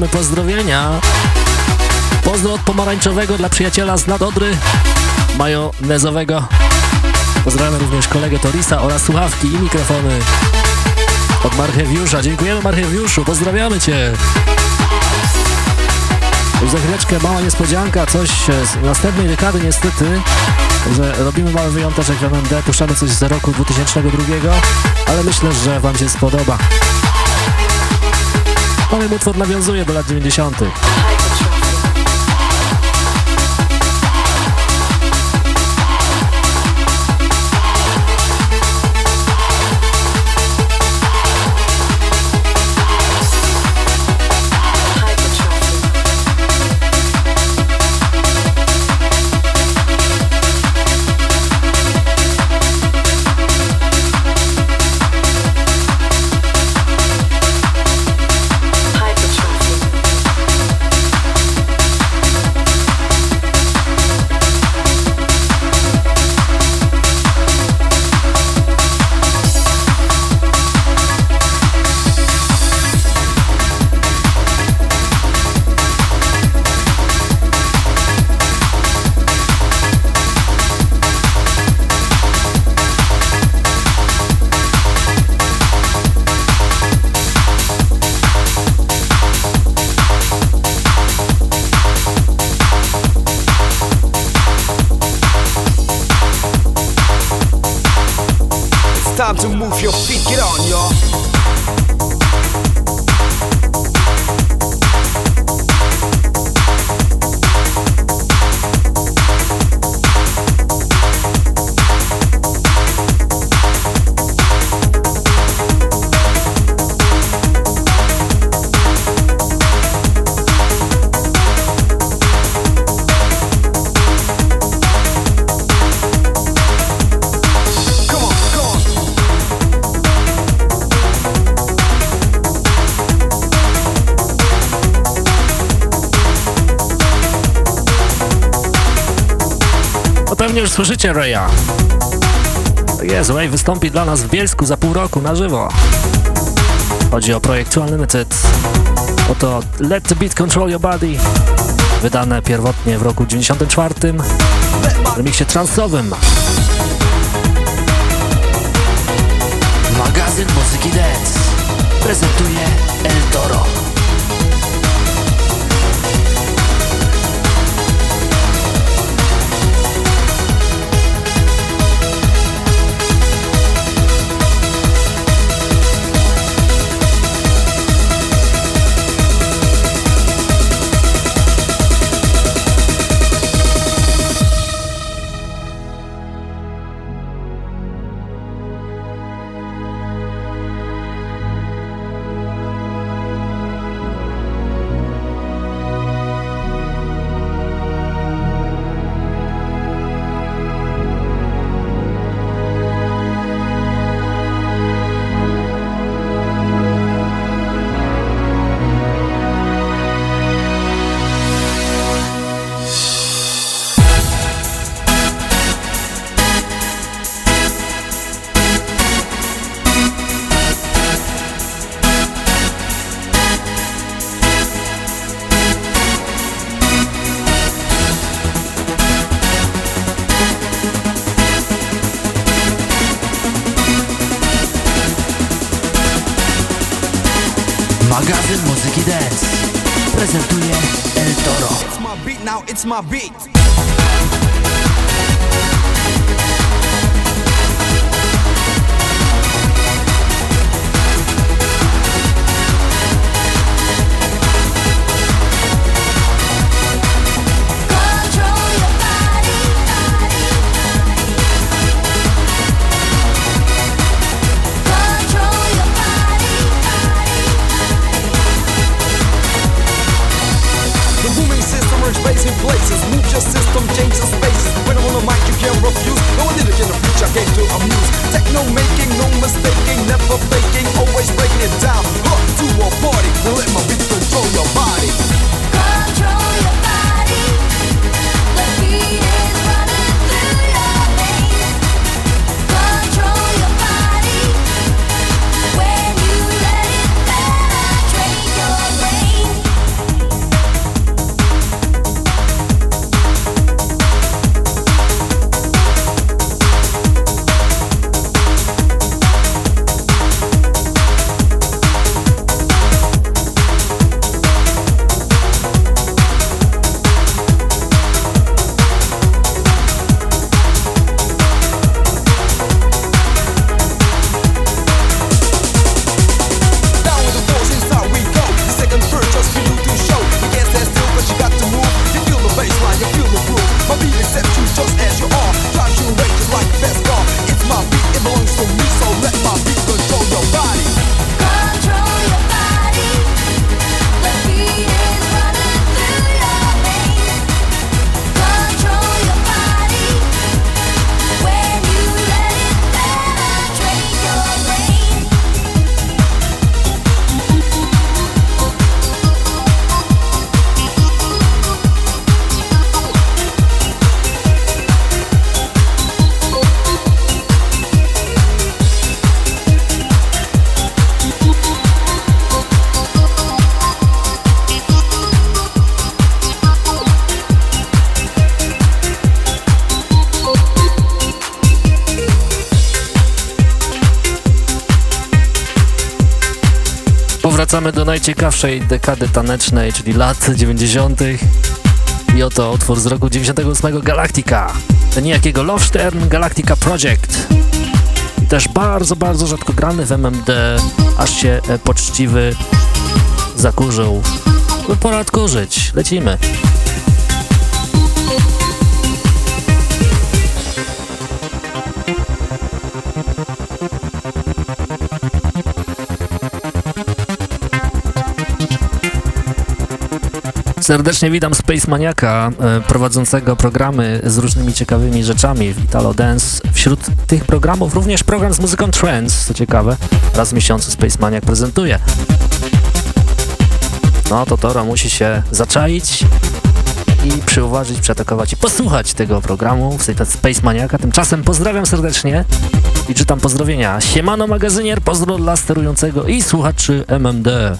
Mamy pozdrowienia. Pozdro od pomarańczowego dla przyjaciela z Nadodry, majonezowego. Pozdrawiam również kolegę Torisa oraz słuchawki i mikrofony od Marchewiusza. Dziękujemy Marchewiuszu, pozdrawiamy Cię. Już za chwileczkę mała niespodzianka, coś z następnej dekady niestety, że robimy mały wyjątek w MMD, puszczamy coś z roku 2002, ale myślę, że Wam się spodoba. Powiem, utwór nawiązuje do lat 90. słyszycie Raya. Tak jest, Ray wystąpi dla nas w Bielsku za pół roku na żywo. Chodzi o projekt Unlimited. Oto Let the Beat Control Your Body. Wydane pierwotnie w roku 94 w remiksie transowym. Magazyn Muzyki Dance prezentuje El Toro. Najciekawszej dekady tanecznej, czyli lat 90. I oto utwór z roku 98 Galactica. Niejakiego Love Stern Galactica Project. I też bardzo, bardzo rzadko grany w MMD, aż się e, poczciwy zakurzył. No, Pora odkurzyć, lecimy. Serdecznie witam Space Maniaka, e, prowadzącego programy z różnymi ciekawymi rzeczami w Italo Dance. Wśród tych programów również program z muzyką trance, co ciekawe, raz w miesiącu Space Maniak prezentuje. No to Toro musi się zaczaić i przyuważyć, przeatakować i posłuchać tego programu w Space Maniaka. Tymczasem pozdrawiam serdecznie i czytam pozdrowienia. Siemano magazynier, pozdro dla sterującego i słuchaczy MMD.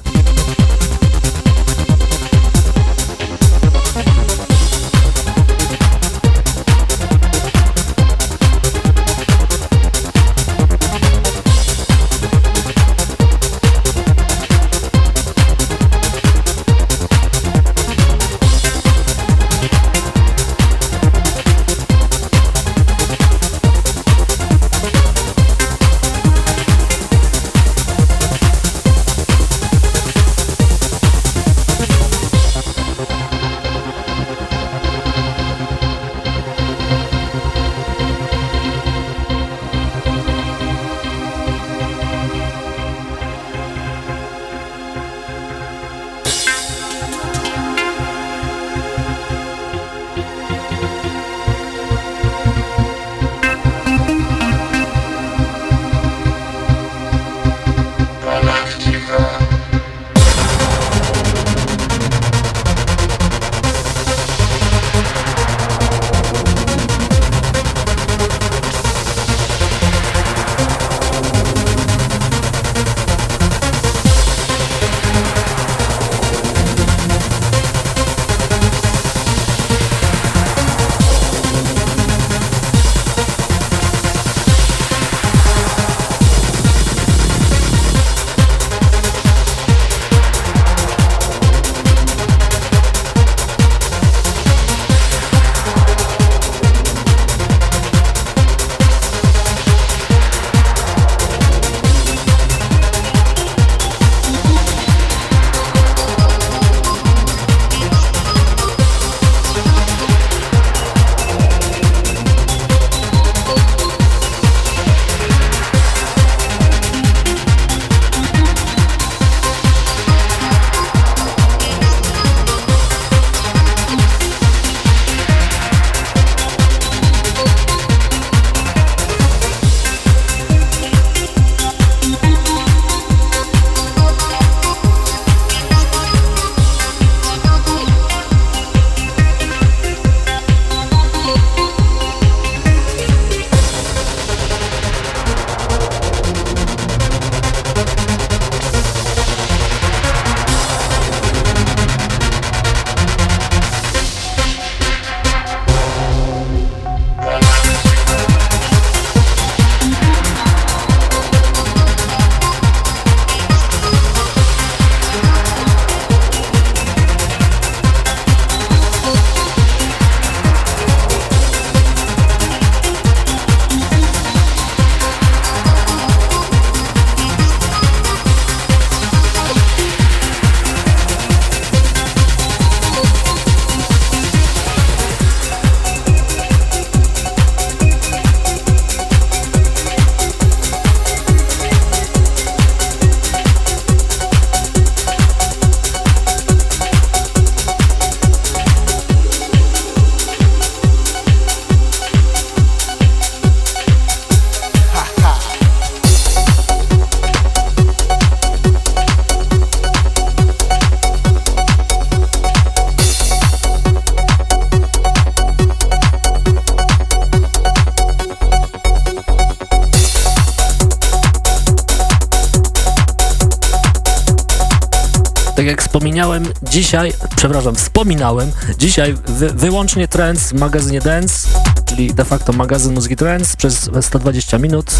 Dzisiaj, przepraszam, wspominałem dzisiaj wy, wyłącznie trends w magazynie Dance, czyli de facto magazyn muzyki trends przez 120 minut.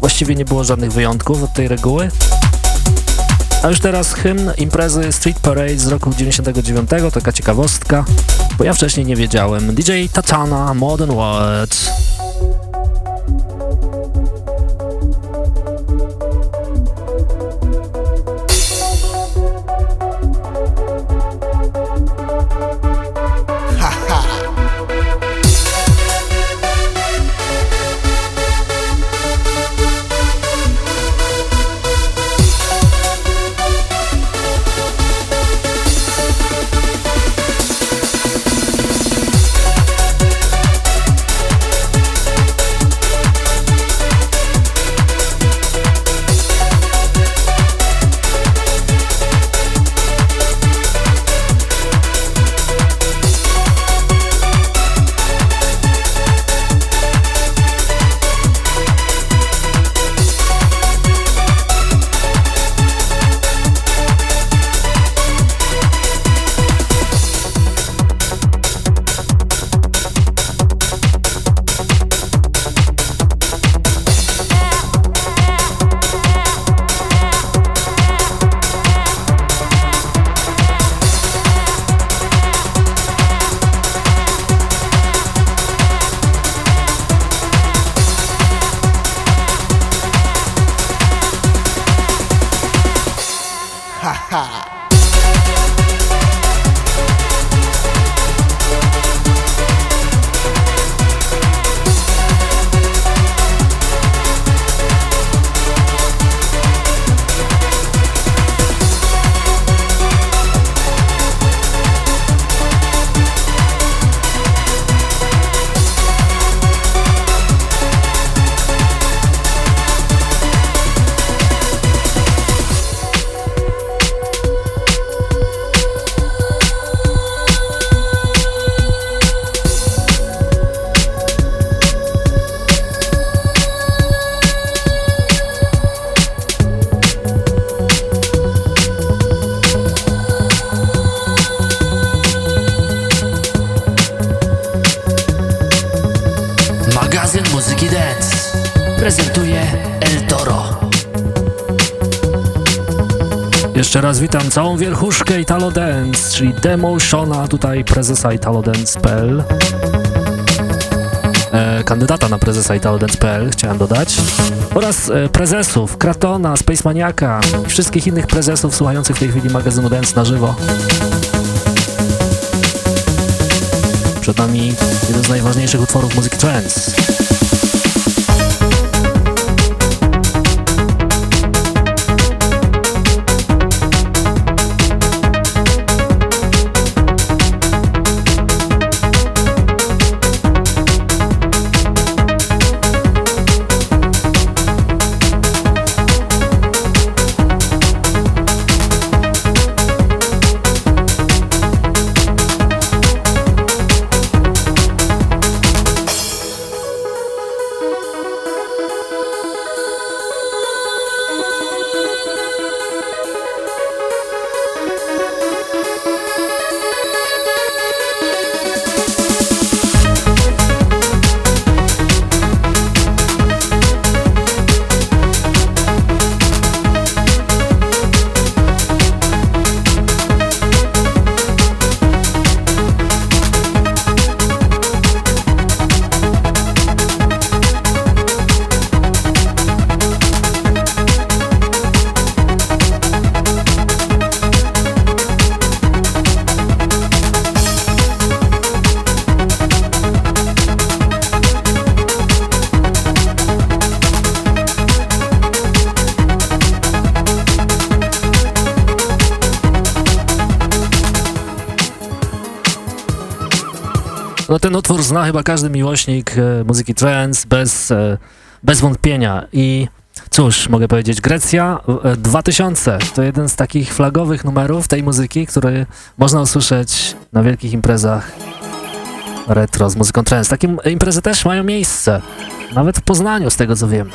Właściwie nie było żadnych wyjątków od tej reguły. A już teraz hymn imprezy Street Parade z roku 99, taka ciekawostka, bo ja wcześniej nie wiedziałem. DJ Tatana, Modern World. Raz witam całą wierchuszkę Italo Dance, czyli Demo Shona, tutaj prezesa italodance.pl e, kandydata na prezesa italodance.pl chciałem dodać oraz e, prezesów Kratona, Space Maniaka i wszystkich innych prezesów słuchających w tej chwili magazynu Dance na żywo. Przed nami jeden z najważniejszych utworów muzyki trance. Chyba każdy miłośnik e, muzyki trance bez, e, bez wątpienia i cóż, mogę powiedzieć, Grecja e, 2000 to jeden z takich flagowych numerów tej muzyki, który można usłyszeć na wielkich imprezach retro z muzyką trance. Takie imprezy też mają miejsce, nawet w Poznaniu z tego co wiem.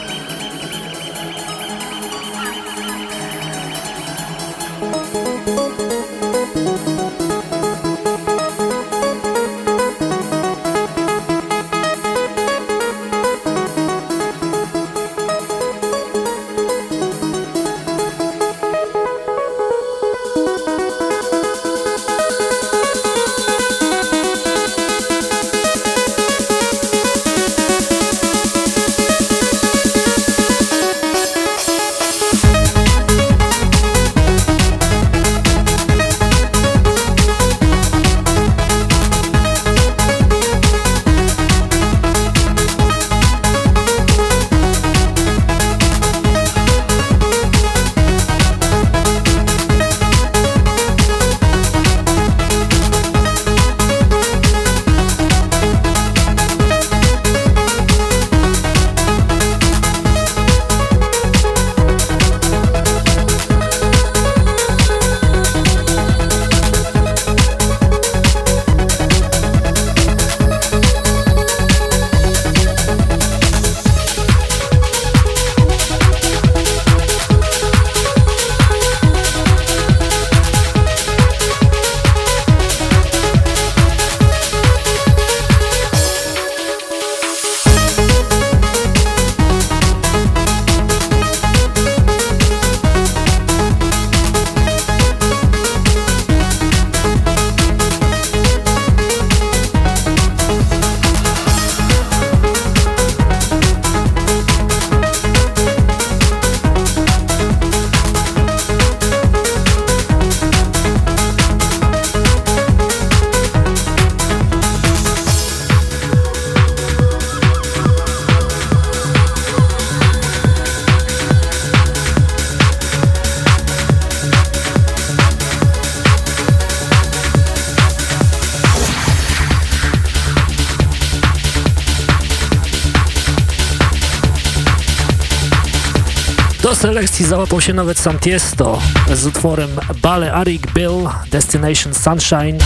Do selekcji załapał się nawet sam Tiesto z utworem Balearic Bill Destination Sunshine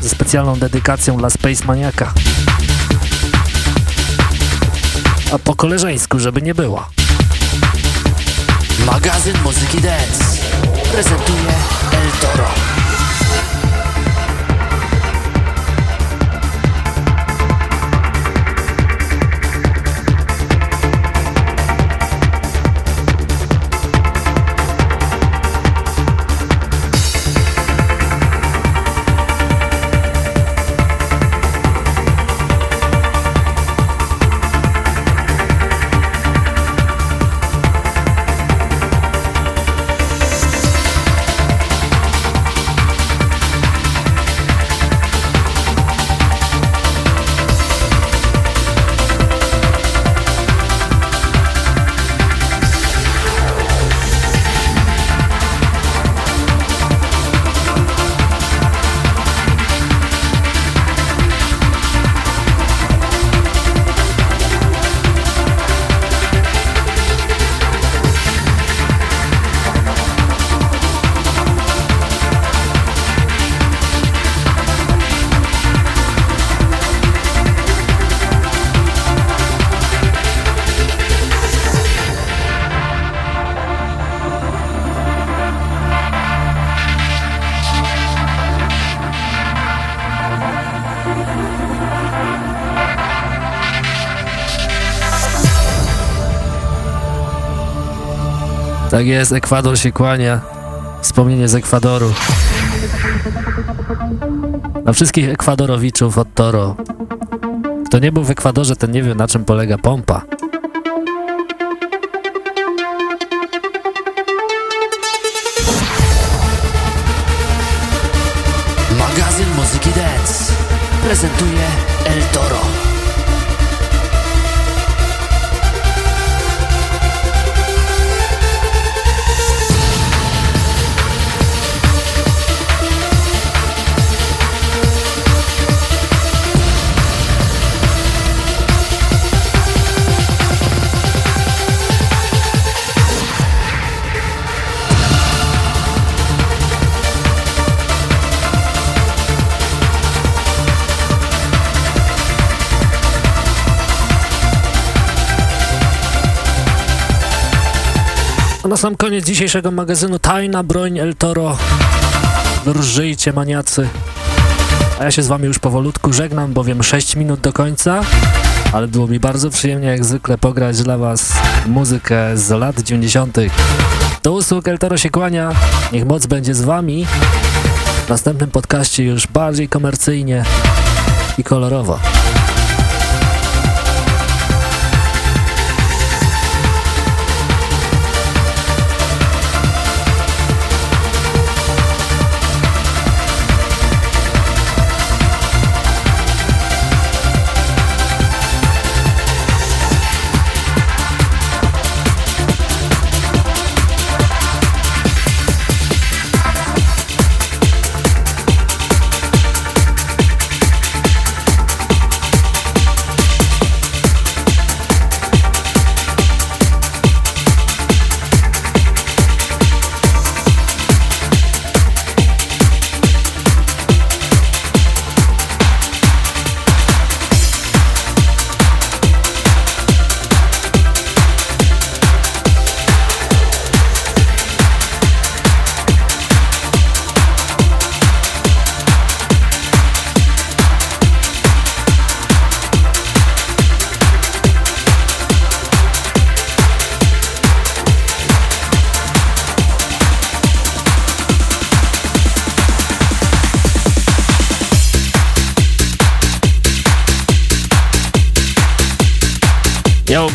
ze specjalną dedykacją dla Space Maniaka. A po koleżeńsku, żeby nie było. Magazyn Muzyki Dance prezentuje El Toro. Tak jest, Ekwador się kłania. Wspomnienie z Ekwadoru. Na wszystkich Ekwadorowiczów od Toro. Kto nie był w Ekwadorze, ten nie wie na czym polega pompa. Magazyn muzyki dance prezentuje sam koniec dzisiejszego magazynu Tajna Broń El Toro. Drżyjcie maniacy. A ja się z wami już powolutku żegnam, bowiem 6 minut do końca. Ale było mi bardzo przyjemnie jak zwykle pograć dla was muzykę z lat 90. Do usług El Toro się kłania. Niech moc będzie z wami. W następnym podcaście już bardziej komercyjnie i kolorowo.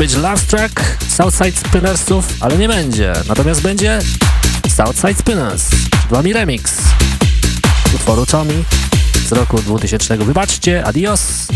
Być Last Track Southside Spinnersów, ale nie będzie. Natomiast będzie Southside Spinners. Przed wami remix utworu Tommy z roku 2000. Wybaczcie, adios!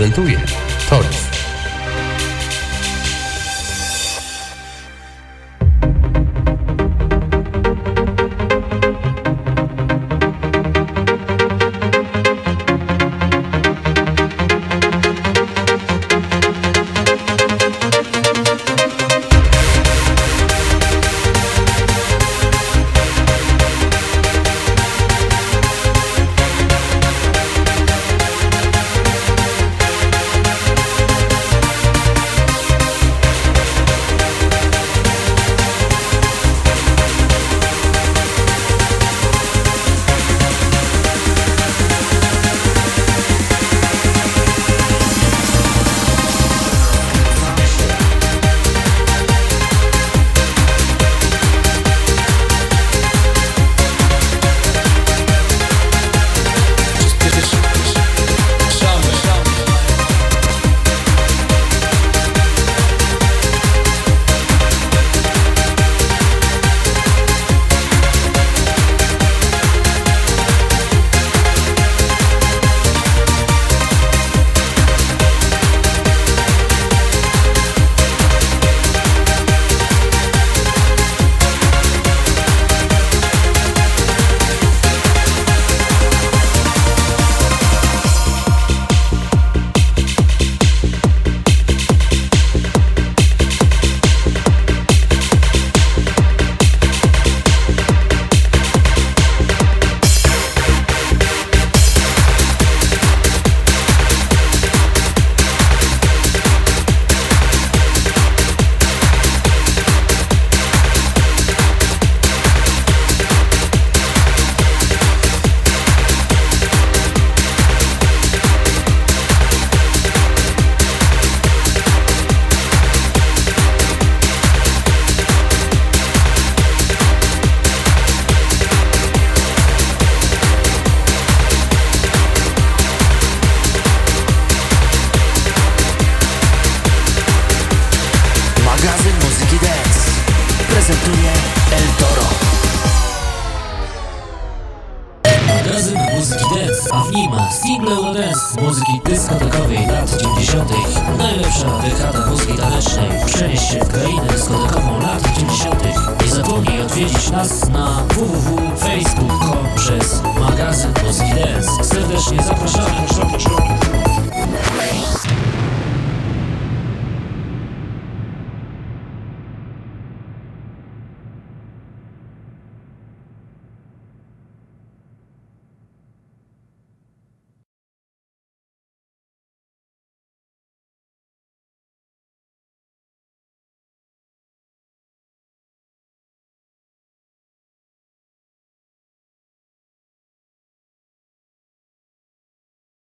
Prezentuje Toris.